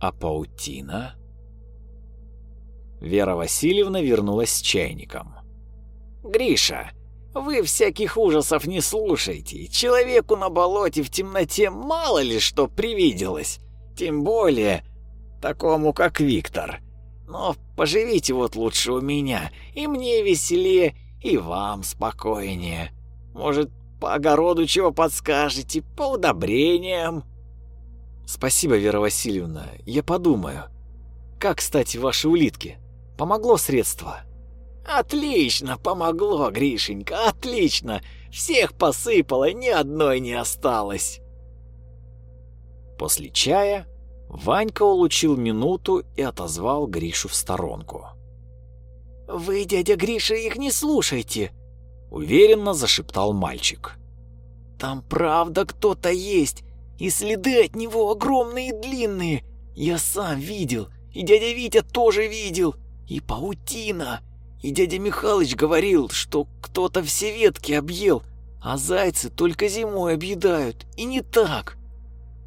А паутина? Вера Васильевна вернулась с чайником. «Гриша, вы всяких ужасов не слушайте. Человеку на болоте в темноте мало ли что привиделось. Тем более такому, как Виктор. Но поживите вот лучше у меня, и мне веселее, и вам спокойнее. Может, по огороду чего подскажете, по удобрениям?» Спасибо, Вера Васильевна, я подумаю. Как, кстати, ваши улитки? Помогло средство? Отлично, помогло, Гришенька, отлично. Всех посыпало, ни одной не осталось. После чая Ванька улучил минуту и отозвал Гришу в сторонку. «Вы, дядя Гриша, их не слушайте!» Уверенно зашептал мальчик. «Там правда кто-то есть, и следы от него огромные и длинные. Я сам видел, и дядя Витя тоже видел. И паутина. И дядя Михалыч говорил, что кто-то все ветки объел, а зайцы только зимой объедают, и не так.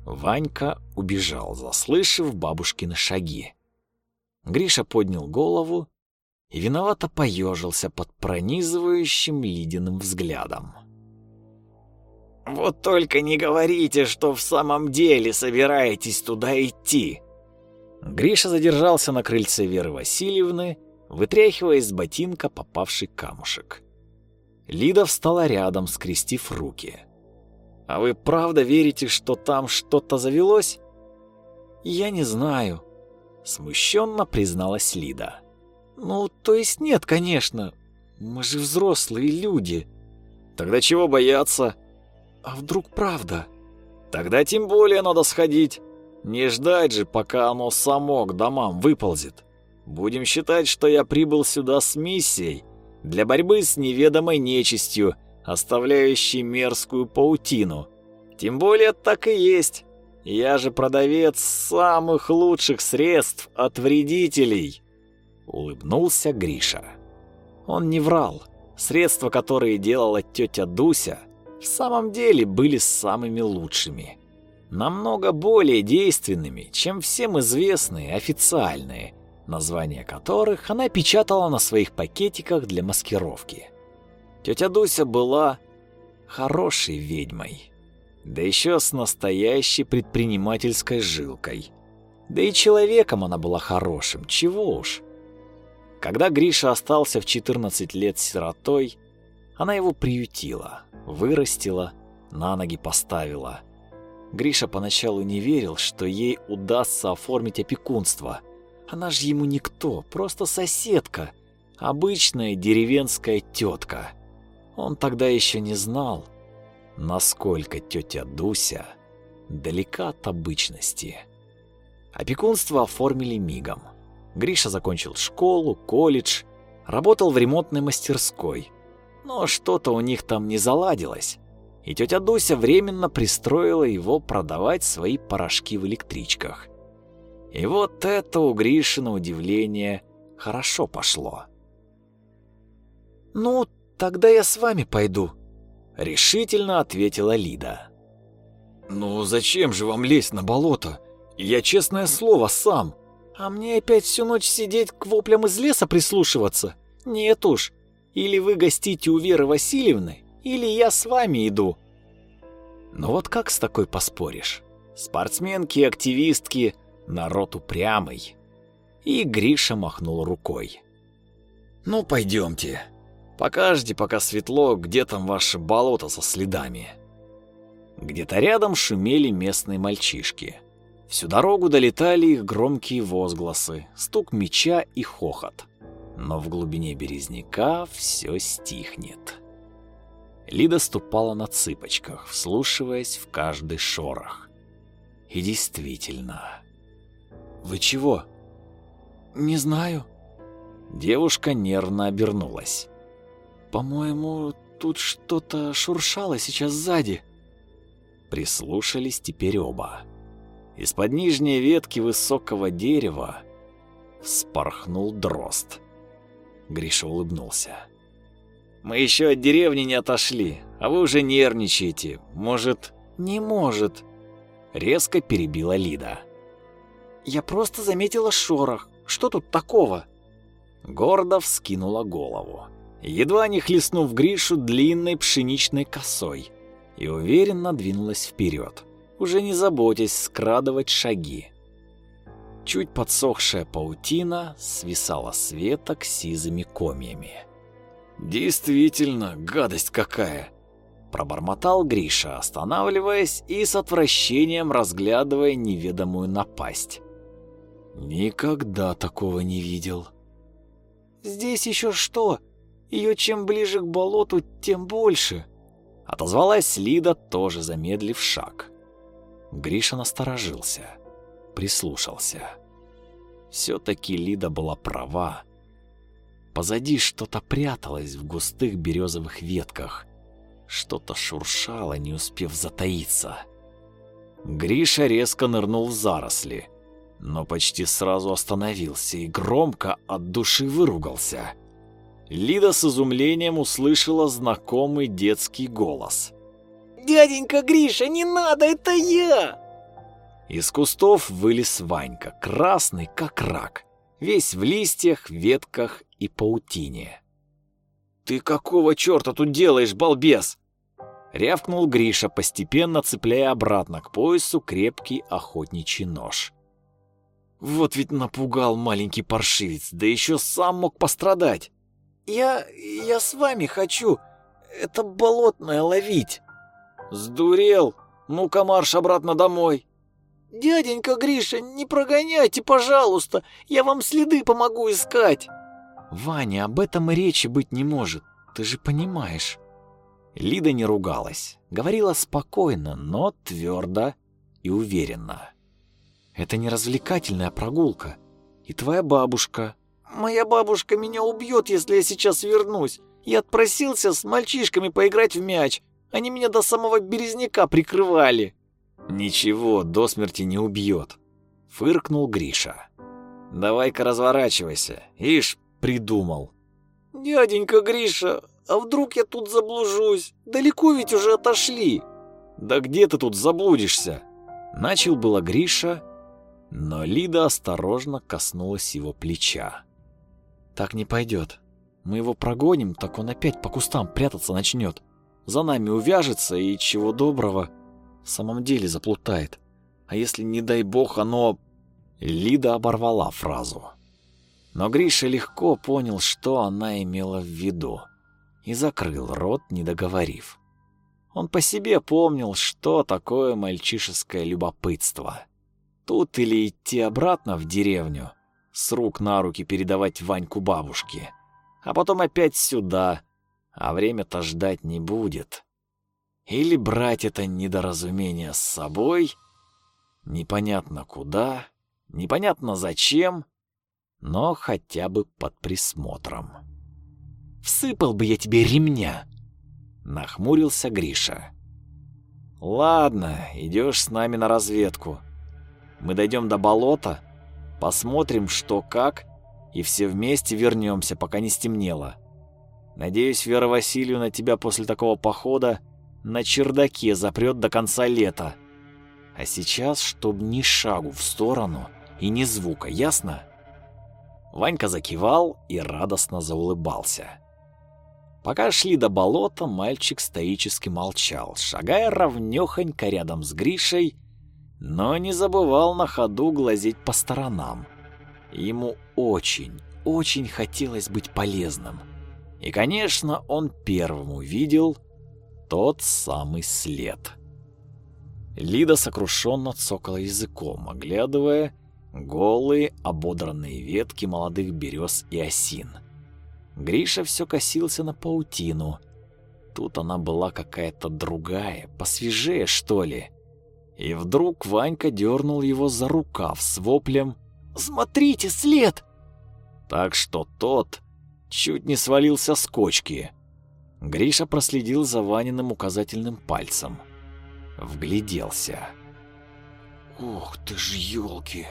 Ванька убежал, заслышав бабушкины шаги. Гриша поднял голову и виновато поежился под пронизывающим ледяным взглядом. Вот только не говорите, что в самом деле собираетесь туда идти. Гриша задержался на крыльце Веры Васильевны, вытряхивая из ботинка попавший камушек. Лида встала рядом, скрестив руки. «А вы правда верите, что там что-то завелось?» «Я не знаю», — смущенно призналась Лида. «Ну, то есть нет, конечно. Мы же взрослые люди». «Тогда чего бояться?» А вдруг правда? Тогда тем более надо сходить. Не ждать же, пока оно само к домам выползет. Будем считать, что я прибыл сюда с миссией для борьбы с неведомой нечистью, оставляющей мерзкую паутину. Тем более так и есть. Я же продавец самых лучших средств от вредителей. Улыбнулся Гриша. Он не врал. Средства, которые делала тетя Дуся, в самом деле были самыми лучшими. Намного более действенными, чем всем известные официальные, названия которых она печатала на своих пакетиках для маскировки. Тетя Дуся была хорошей ведьмой, да еще с настоящей предпринимательской жилкой. Да и человеком она была хорошим, чего уж. Когда Гриша остался в 14 лет сиротой, она его приютила, вырастила, на ноги поставила. Гриша поначалу не верил, что ей удастся оформить опекунство. Она же ему никто, просто соседка, обычная деревенская тетка. Он тогда еще не знал, насколько тетя Дуся далека от обычности. Опекунство оформили мигом. Гриша закончил школу, колледж, работал в ремонтной мастерской. Но что-то у них там не заладилось, и тетя Дуся временно пристроила его продавать свои порошки в электричках. И вот это у Гриши на удивление хорошо пошло. «Ну, тогда я с вами пойду», — решительно ответила Лида. «Ну зачем же вам лезть на болото? Я, честное слово, сам». «А мне опять всю ночь сидеть к воплям из леса прислушиваться? Нет уж. Или вы гостите у Веры Васильевны, или я с вами иду». Но вот как с такой поспоришь? Спортсменки активистки, народ упрямый. И Гриша махнул рукой. «Ну, пойдемте. Покажите, пока светло, где там ваше болото со следами». Где-то рядом шумели местные мальчишки. Всю дорогу долетали их громкие возгласы, стук меча и хохот. Но в глубине березняка все стихнет. Лида ступала на цыпочках, вслушиваясь в каждый шорох. И действительно... «Вы чего?» «Не знаю». Девушка нервно обернулась. «По-моему, тут что-то шуршало сейчас сзади». Прислушались теперь оба. Из-под нижней ветки высокого дерева вспорхнул дрозд. Гриша улыбнулся. «Мы еще от деревни не отошли, а вы уже нервничаете. Может...» «Не может», — резко перебила Лида. «Я просто заметила шорох. Что тут такого?» Гордо вскинула голову, едва не хлестнув Гришу длинной пшеничной косой и уверенно двинулась вперед, уже не заботясь скрадывать шаги. Чуть подсохшая паутина свисала с веток сизыми комьями. «Действительно, гадость какая!» Пробормотал Гриша, останавливаясь и с отвращением разглядывая неведомую напасть. «Никогда такого не видел». «Здесь еще что? Ее чем ближе к болоту, тем больше», Отозвалась Лида, тоже замедлив шаг. Гриша насторожился, прислушался. Все-таки Лида была права. Позади что-то пряталось в густых березовых ветках. Что-то шуршало, не успев затаиться. Гриша резко нырнул в заросли, но почти сразу остановился и громко от души выругался. Лида с изумлением услышала знакомый детский голос. «Дяденька Гриша, не надо, это я!» Из кустов вылез Ванька, красный как рак, весь в листьях, ветках и паутине. «Ты какого черта тут делаешь, балбес?» Рявкнул Гриша, постепенно цепляя обратно к поясу крепкий охотничий нож. «Вот ведь напугал маленький паршивец, да еще сам мог пострадать!» «Я... я с вами хочу. Это болотное ловить». «Сдурел? Ну-ка марш обратно домой». «Дяденька Гриша, не прогоняйте, пожалуйста. Я вам следы помогу искать». «Ваня, об этом и речи быть не может. Ты же понимаешь». Лида не ругалась. Говорила спокойно, но твердо и уверенно. «Это не развлекательная прогулка. И твоя бабушка, Моя бабушка меня убьет, если я сейчас вернусь. Я отпросился с мальчишками поиграть в мяч. Они меня до самого березняка прикрывали». «Ничего, до смерти не убьет», — фыркнул Гриша. «Давай-ка разворачивайся. Ишь, придумал». «Дяденька Гриша, а вдруг я тут заблужусь? Далеко ведь уже отошли». «Да где ты тут заблудишься?» Начал было Гриша, но Лида осторожно коснулась его плеча. Так не пойдет. Мы его прогоним, так он опять по кустам прятаться начнет. За нами увяжется и чего доброго, в самом деле заплутает. А если, не дай бог, оно... Лида оборвала фразу. Но Гриша легко понял, что она имела в виду, и закрыл рот, не договорив. Он по себе помнил, что такое мальчишеское любопытство. Тут или идти обратно в деревню, с рук на руки передавать Ваньку бабушке, а потом опять сюда, а время-то ждать не будет. Или брать это недоразумение с собой, непонятно куда, непонятно зачем, но хотя бы под присмотром. «Всыпал бы я тебе ремня!» — нахмурился Гриша. «Ладно, идешь с нами на разведку. Мы дойдем до болота, посмотрим, что как, и все вместе вернемся, пока не стемнело. Надеюсь, Вера Васильевна тебя после такого похода на чердаке запрет до конца лета. А сейчас, чтоб ни шагу в сторону и ни звука, ясно?» Ванька закивал и радостно заулыбался. Пока шли до болота, мальчик стоически молчал, шагая ровнёхонько рядом с Гришей, но не забывал на ходу глазеть по сторонам. Ему очень, очень хотелось быть полезным. И, конечно, он первым увидел тот самый след. Лида сокрушенно цокала языком, оглядывая голые ободранные ветки молодых берез и осин. Гриша все косился на паутину. Тут она была какая-то другая, посвежее, что ли. И вдруг Ванька дернул его за рукав с воплем «Смотрите, след!» Так что тот чуть не свалился с кочки. Гриша проследил за Ваниным указательным пальцем. Вгляделся. «Ух ты ж елки!»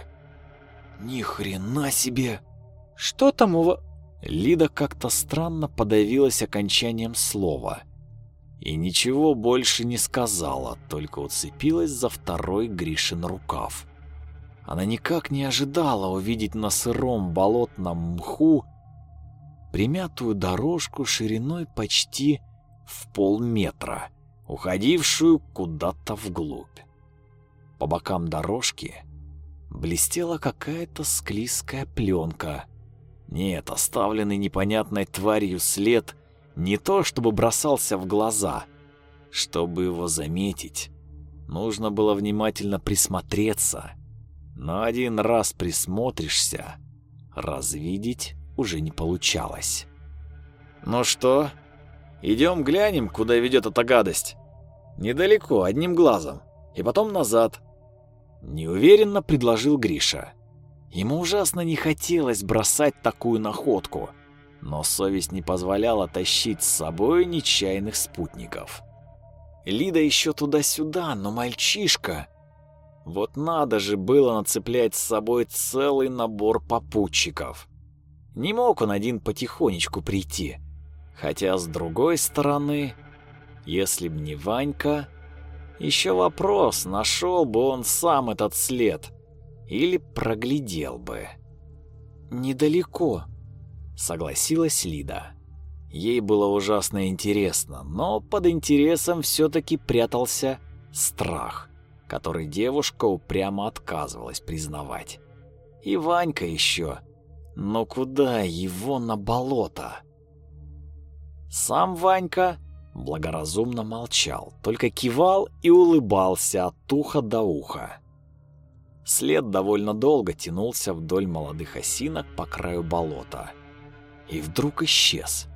Ни хрена себе! Что там у Лида как-то странно подавилась окончанием слова и ничего больше не сказала, только уцепилась за второй Гришин рукав. Она никак не ожидала увидеть на сыром болотном мху примятую дорожку шириной почти в полметра, уходившую куда-то вглубь. По бокам дорожки блестела какая-то склизкая пленка. Нет, оставленный непонятной тварью след не то чтобы бросался в глаза. Чтобы его заметить, нужно было внимательно присмотреться. Но один раз присмотришься, развидеть уже не получалось. «Ну что, идем глянем, куда ведет эта гадость?» «Недалеко, одним глазом, и потом назад», Неуверенно предложил Гриша. Ему ужасно не хотелось бросать такую находку, но совесть не позволяла тащить с собой нечаянных спутников. Лида еще туда-сюда, но мальчишка... Вот надо же было нацеплять с собой целый набор попутчиков. Не мог он один потихонечку прийти. Хотя, с другой стороны, если б не Ванька, еще вопрос, нашел бы он сам этот след или проглядел бы. «Недалеко», — согласилась Лида. Ей было ужасно интересно, но под интересом все-таки прятался страх, который девушка упрямо отказывалась признавать. И Ванька еще. Но куда его на болото? Сам Ванька благоразумно молчал, только кивал и улыбался от уха до уха. След довольно долго тянулся вдоль молодых осинок по краю болота. И вдруг исчез.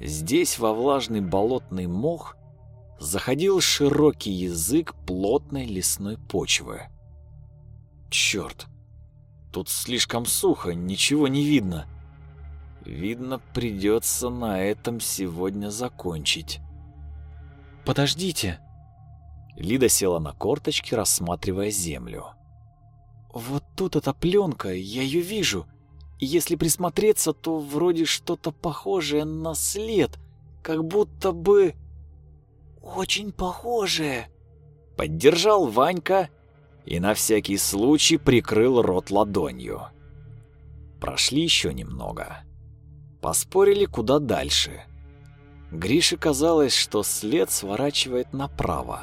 Здесь во влажный болотный мох заходил широкий язык плотной лесной почвы. Черт, тут слишком сухо, ничего не видно. Видно, придется на этом сегодня закончить. «Подождите!» Лида села на корточки, рассматривая землю. «Вот тут эта пленка, я ее вижу. Если присмотреться, то вроде что-то похожее на след, как будто бы... Очень похожее!» Поддержал Ванька и на всякий случай прикрыл рот ладонью. Прошли еще немного. Поспорили куда дальше. Грише казалось, что след сворачивает направо.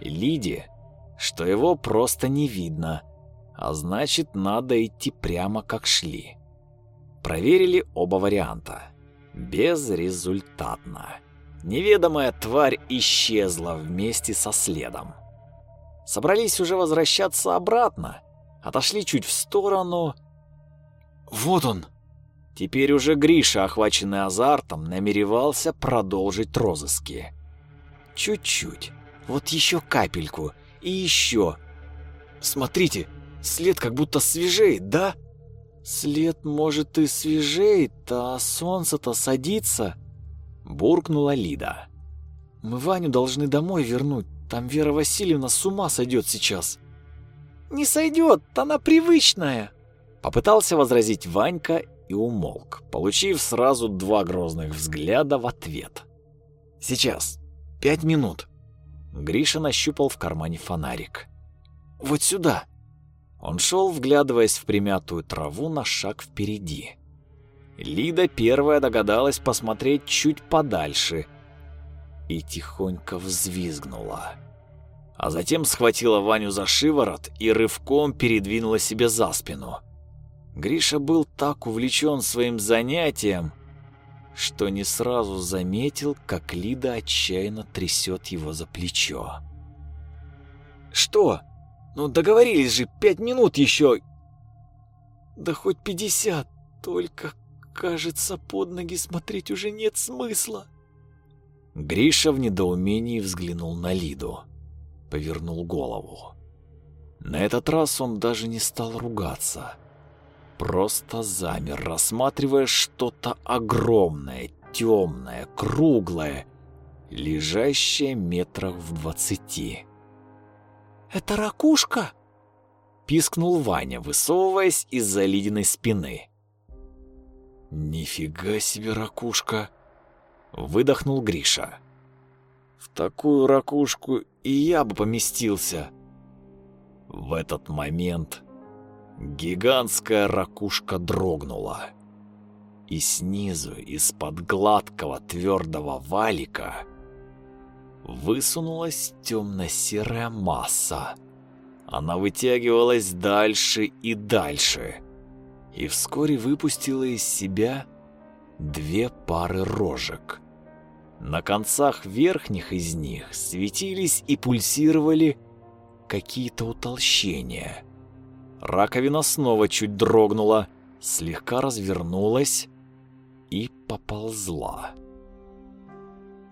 И Лиде, что его просто не видно, А значит, надо идти прямо как шли. Проверили оба варианта. Безрезультатно. Неведомая тварь исчезла вместе со следом. Собрались уже возвращаться обратно. Отошли чуть в сторону. Вот он. Теперь уже Гриша, охваченный азартом, намеревался продолжить розыски. Чуть-чуть. Вот еще капельку. И еще. Смотрите, след как будто свежеет, да? След, может, и свежеет, а солнце-то садится. Буркнула Лида. Мы Ваню должны домой вернуть. Там Вера Васильевна с ума сойдет сейчас. Не сойдет, она привычная. Попытался возразить Ванька и умолк, получив сразу два грозных взгляда в ответ. Сейчас. Пять минут. Гриша нащупал в кармане фонарик. Вот сюда. Он шел, вглядываясь в примятую траву на шаг впереди. Лида первая догадалась посмотреть чуть подальше и тихонько взвизгнула. А затем схватила Ваню за шиворот и рывком передвинула себе за спину. Гриша был так увлечен своим занятием, что не сразу заметил, как Лида отчаянно трясет его за плечо. «Что? Ну договорились же, пять минут еще!» «Да хоть пятьдесят, только, кажется, под ноги смотреть уже нет смысла». Гриша в недоумении взглянул на Лиду, повернул голову. На этот раз он даже не стал ругаться. Просто замер, рассматривая что-то огромное, темное, круглое, лежащее метрах в двадцати. «Это ракушка?» — пискнул Ваня, высовываясь из-за Лидиной спины. «Нифига себе ракушка!» выдохнул Гриша. В такую ракушку и я бы поместился. В этот момент гигантская ракушка дрогнула. И снизу, из-под гладкого твердого валика, высунулась темно-серая масса. Она вытягивалась дальше и дальше, и вскоре выпустила из себя две пары рожек. На концах верхних из них светились и пульсировали какие-то утолщения. Раковина снова чуть дрогнула, слегка развернулась и поползла.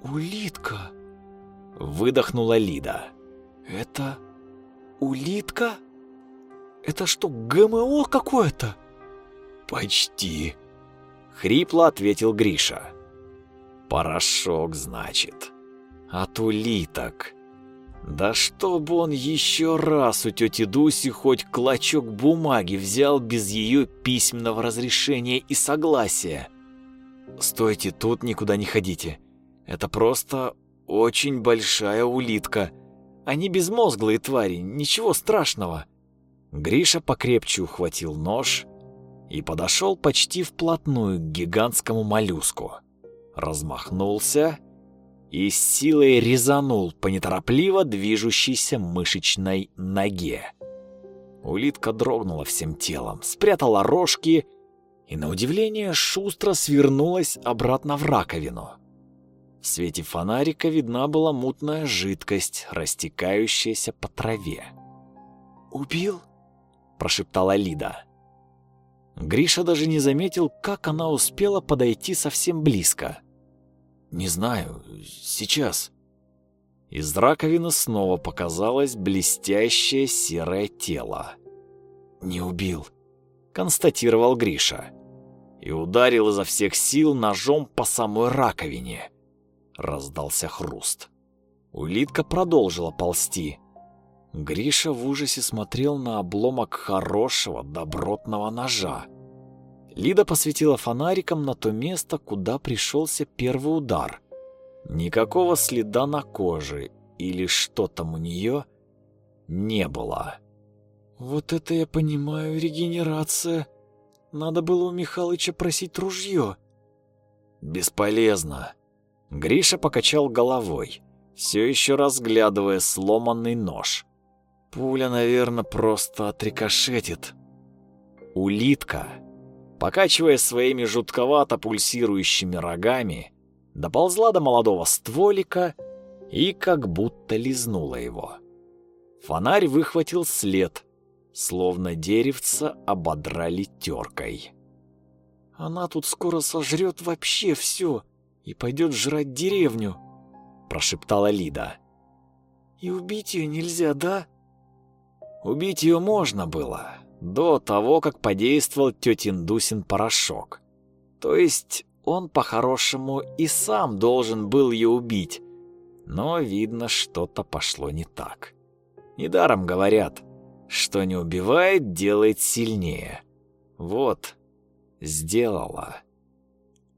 «Улитка!» — выдохнула Лида. «Это улитка? Это что, ГМО какое-то?» «Почти», — хрипло ответил Гриша. Порошок, значит. От улиток. Да чтобы он еще раз у тети Дуси хоть клочок бумаги взял без ее письменного разрешения и согласия. Стойте тут, никуда не ходите. Это просто очень большая улитка. Они безмозглые твари, ничего страшного. Гриша покрепче ухватил нож и подошел почти вплотную к гигантскому моллюску размахнулся и с силой резанул по неторопливо движущейся мышечной ноге. Улитка дрогнула всем телом, спрятала рожки и, на удивление, шустро свернулась обратно в раковину. В свете фонарика видна была мутная жидкость, растекающаяся по траве. «Убил?» – прошептала Лида. Гриша даже не заметил, как она успела подойти совсем близко. «Не знаю. Сейчас». Из раковины снова показалось блестящее серое тело. «Не убил», — констатировал Гриша. И ударил изо всех сил ножом по самой раковине. Раздался хруст. Улитка продолжила ползти. Гриша в ужасе смотрел на обломок хорошего добротного ножа. Лида посветила фонариком на то место, куда пришелся первый удар. Никакого следа на коже или что там у нее не было. «Вот это я понимаю, регенерация. Надо было у Михалыча просить ружье». «Бесполезно». Гриша покачал головой, все еще разглядывая сломанный нож. Пуля, наверное, просто отрикошетит. Улитка, покачивая своими жутковато пульсирующими рогами, доползла до молодого стволика и как будто лизнула его. Фонарь выхватил след, словно деревца ободрали теркой. «Она тут скоро сожрет вообще все и пойдет жрать деревню», — прошептала Лида. «И убить ее нельзя, да?» Убить ее можно было, до того, как подействовал тетин Дусин порошок. То есть он по-хорошему и сам должен был ее убить, но, видно, что-то пошло не так. Недаром говорят, что не убивает, делает сильнее. Вот, сделала.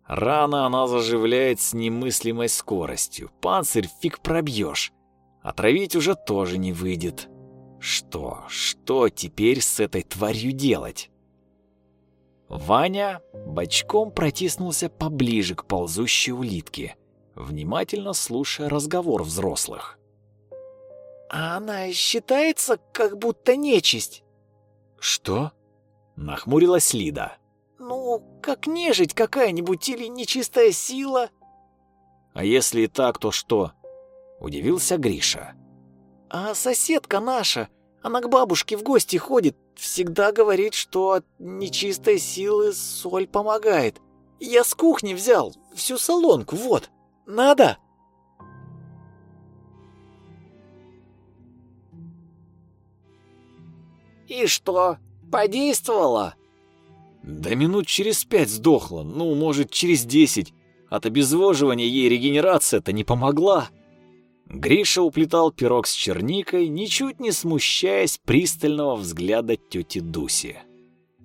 Рана она заживляет с немыслимой скоростью. Панцирь фиг пробьешь. Отравить уже тоже не выйдет. Что, что теперь с этой тварью делать? Ваня бочком протиснулся поближе к ползущей улитке, внимательно слушая разговор взрослых. «А она считается как будто нечисть?» «Что?» — нахмурилась Лида. «Ну, как нежить какая-нибудь или нечистая сила?» «А если и так, то что?» — удивился Гриша. «А соседка наша, она к бабушке в гости ходит, всегда говорит, что от нечистой силы соль помогает. Я с кухни взял, всю солонку, вот. Надо?» «И что, подействовало?» «Да минут через пять сдохла, ну, может, через десять. От обезвоживания ей регенерация-то не помогла». Гриша уплетал пирог с черникой, ничуть не смущаясь пристального взгляда тети Дуси.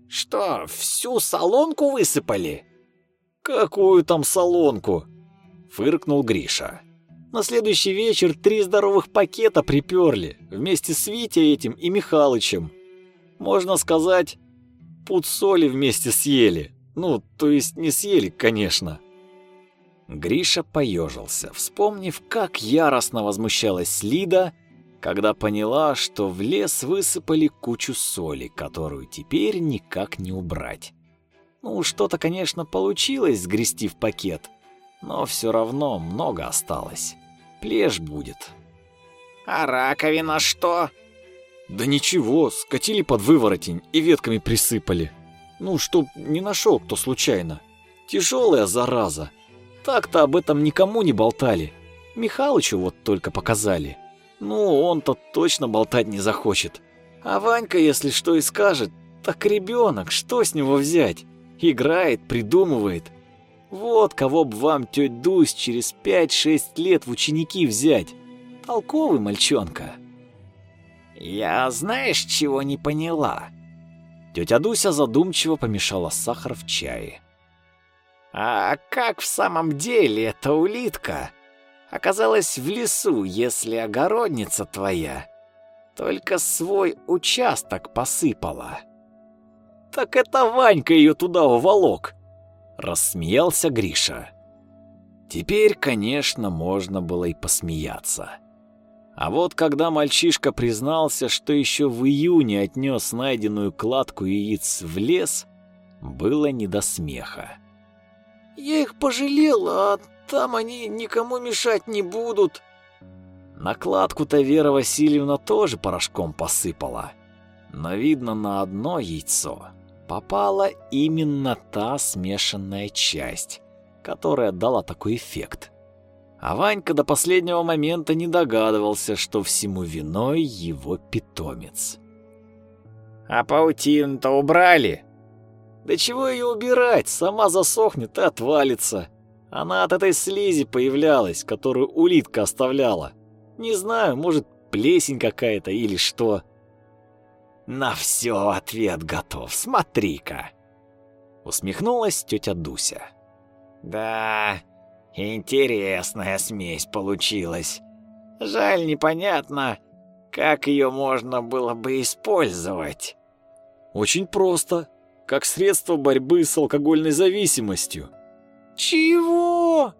«Что, всю солонку высыпали?» «Какую там солонку?» — фыркнул Гриша. На следующий вечер три здоровых пакета приперли, вместе с Витей этим и Михалычем. Можно сказать, пуд соли вместе съели. Ну, то есть не съели, конечно. Гриша поежился, вспомнив, как яростно возмущалась Лида, когда поняла, что в лес высыпали кучу соли, которую теперь никак не убрать. Ну, что-то, конечно, получилось сгрести в пакет, но все равно много осталось. Плешь будет. «А раковина что?» «Да ничего, скатили под выворотень и ветками присыпали. Ну, чтоб не нашел кто случайно. Тяжелая зараза. Так-то об этом никому не болтали. Михалычу вот только показали. Ну, он-то точно болтать не захочет. А Ванька, если что и скажет, так ребенок, что с него взять? Играет, придумывает. Вот кого б вам, тетя Дусь, через 5-6 лет в ученики взять. Толковый мальчонка. Я знаешь, чего не поняла? Тетя Дуся задумчиво помешала сахар в чае. А как в самом деле эта улитка оказалась в лесу, если огородница твоя только свой участок посыпала? Так это Ванька ее туда уволок, рассмеялся Гриша. Теперь, конечно, можно было и посмеяться. А вот когда мальчишка признался, что еще в июне отнес найденную кладку яиц в лес, было не до смеха. Я их пожалел, а там они никому мешать не будут. Накладку-то Вера Васильевна тоже порошком посыпала. Но видно, на одно яйцо попала именно та смешанная часть, которая дала такой эффект. А Ванька до последнего момента не догадывался, что всему виной его питомец. «А паутину-то убрали?» Да чего ее убирать, сама засохнет и отвалится. Она от этой слизи появлялась, которую улитка оставляла. Не знаю, может, плесень какая-то или что. На все ответ готов, смотри-ка. Усмехнулась тетя Дуся. Да, интересная смесь получилась. Жаль, непонятно, как ее можно было бы использовать. Очень просто как средство борьбы с алкогольной зависимостью. Чего?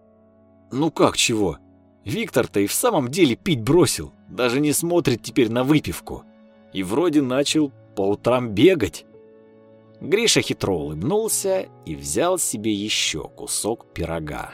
Ну как чего? Виктор-то и в самом деле пить бросил, даже не смотрит теперь на выпивку. и вроде начал по утрам бегать. Гриша хитро улыбнулся и взял себе еще кусок пирога.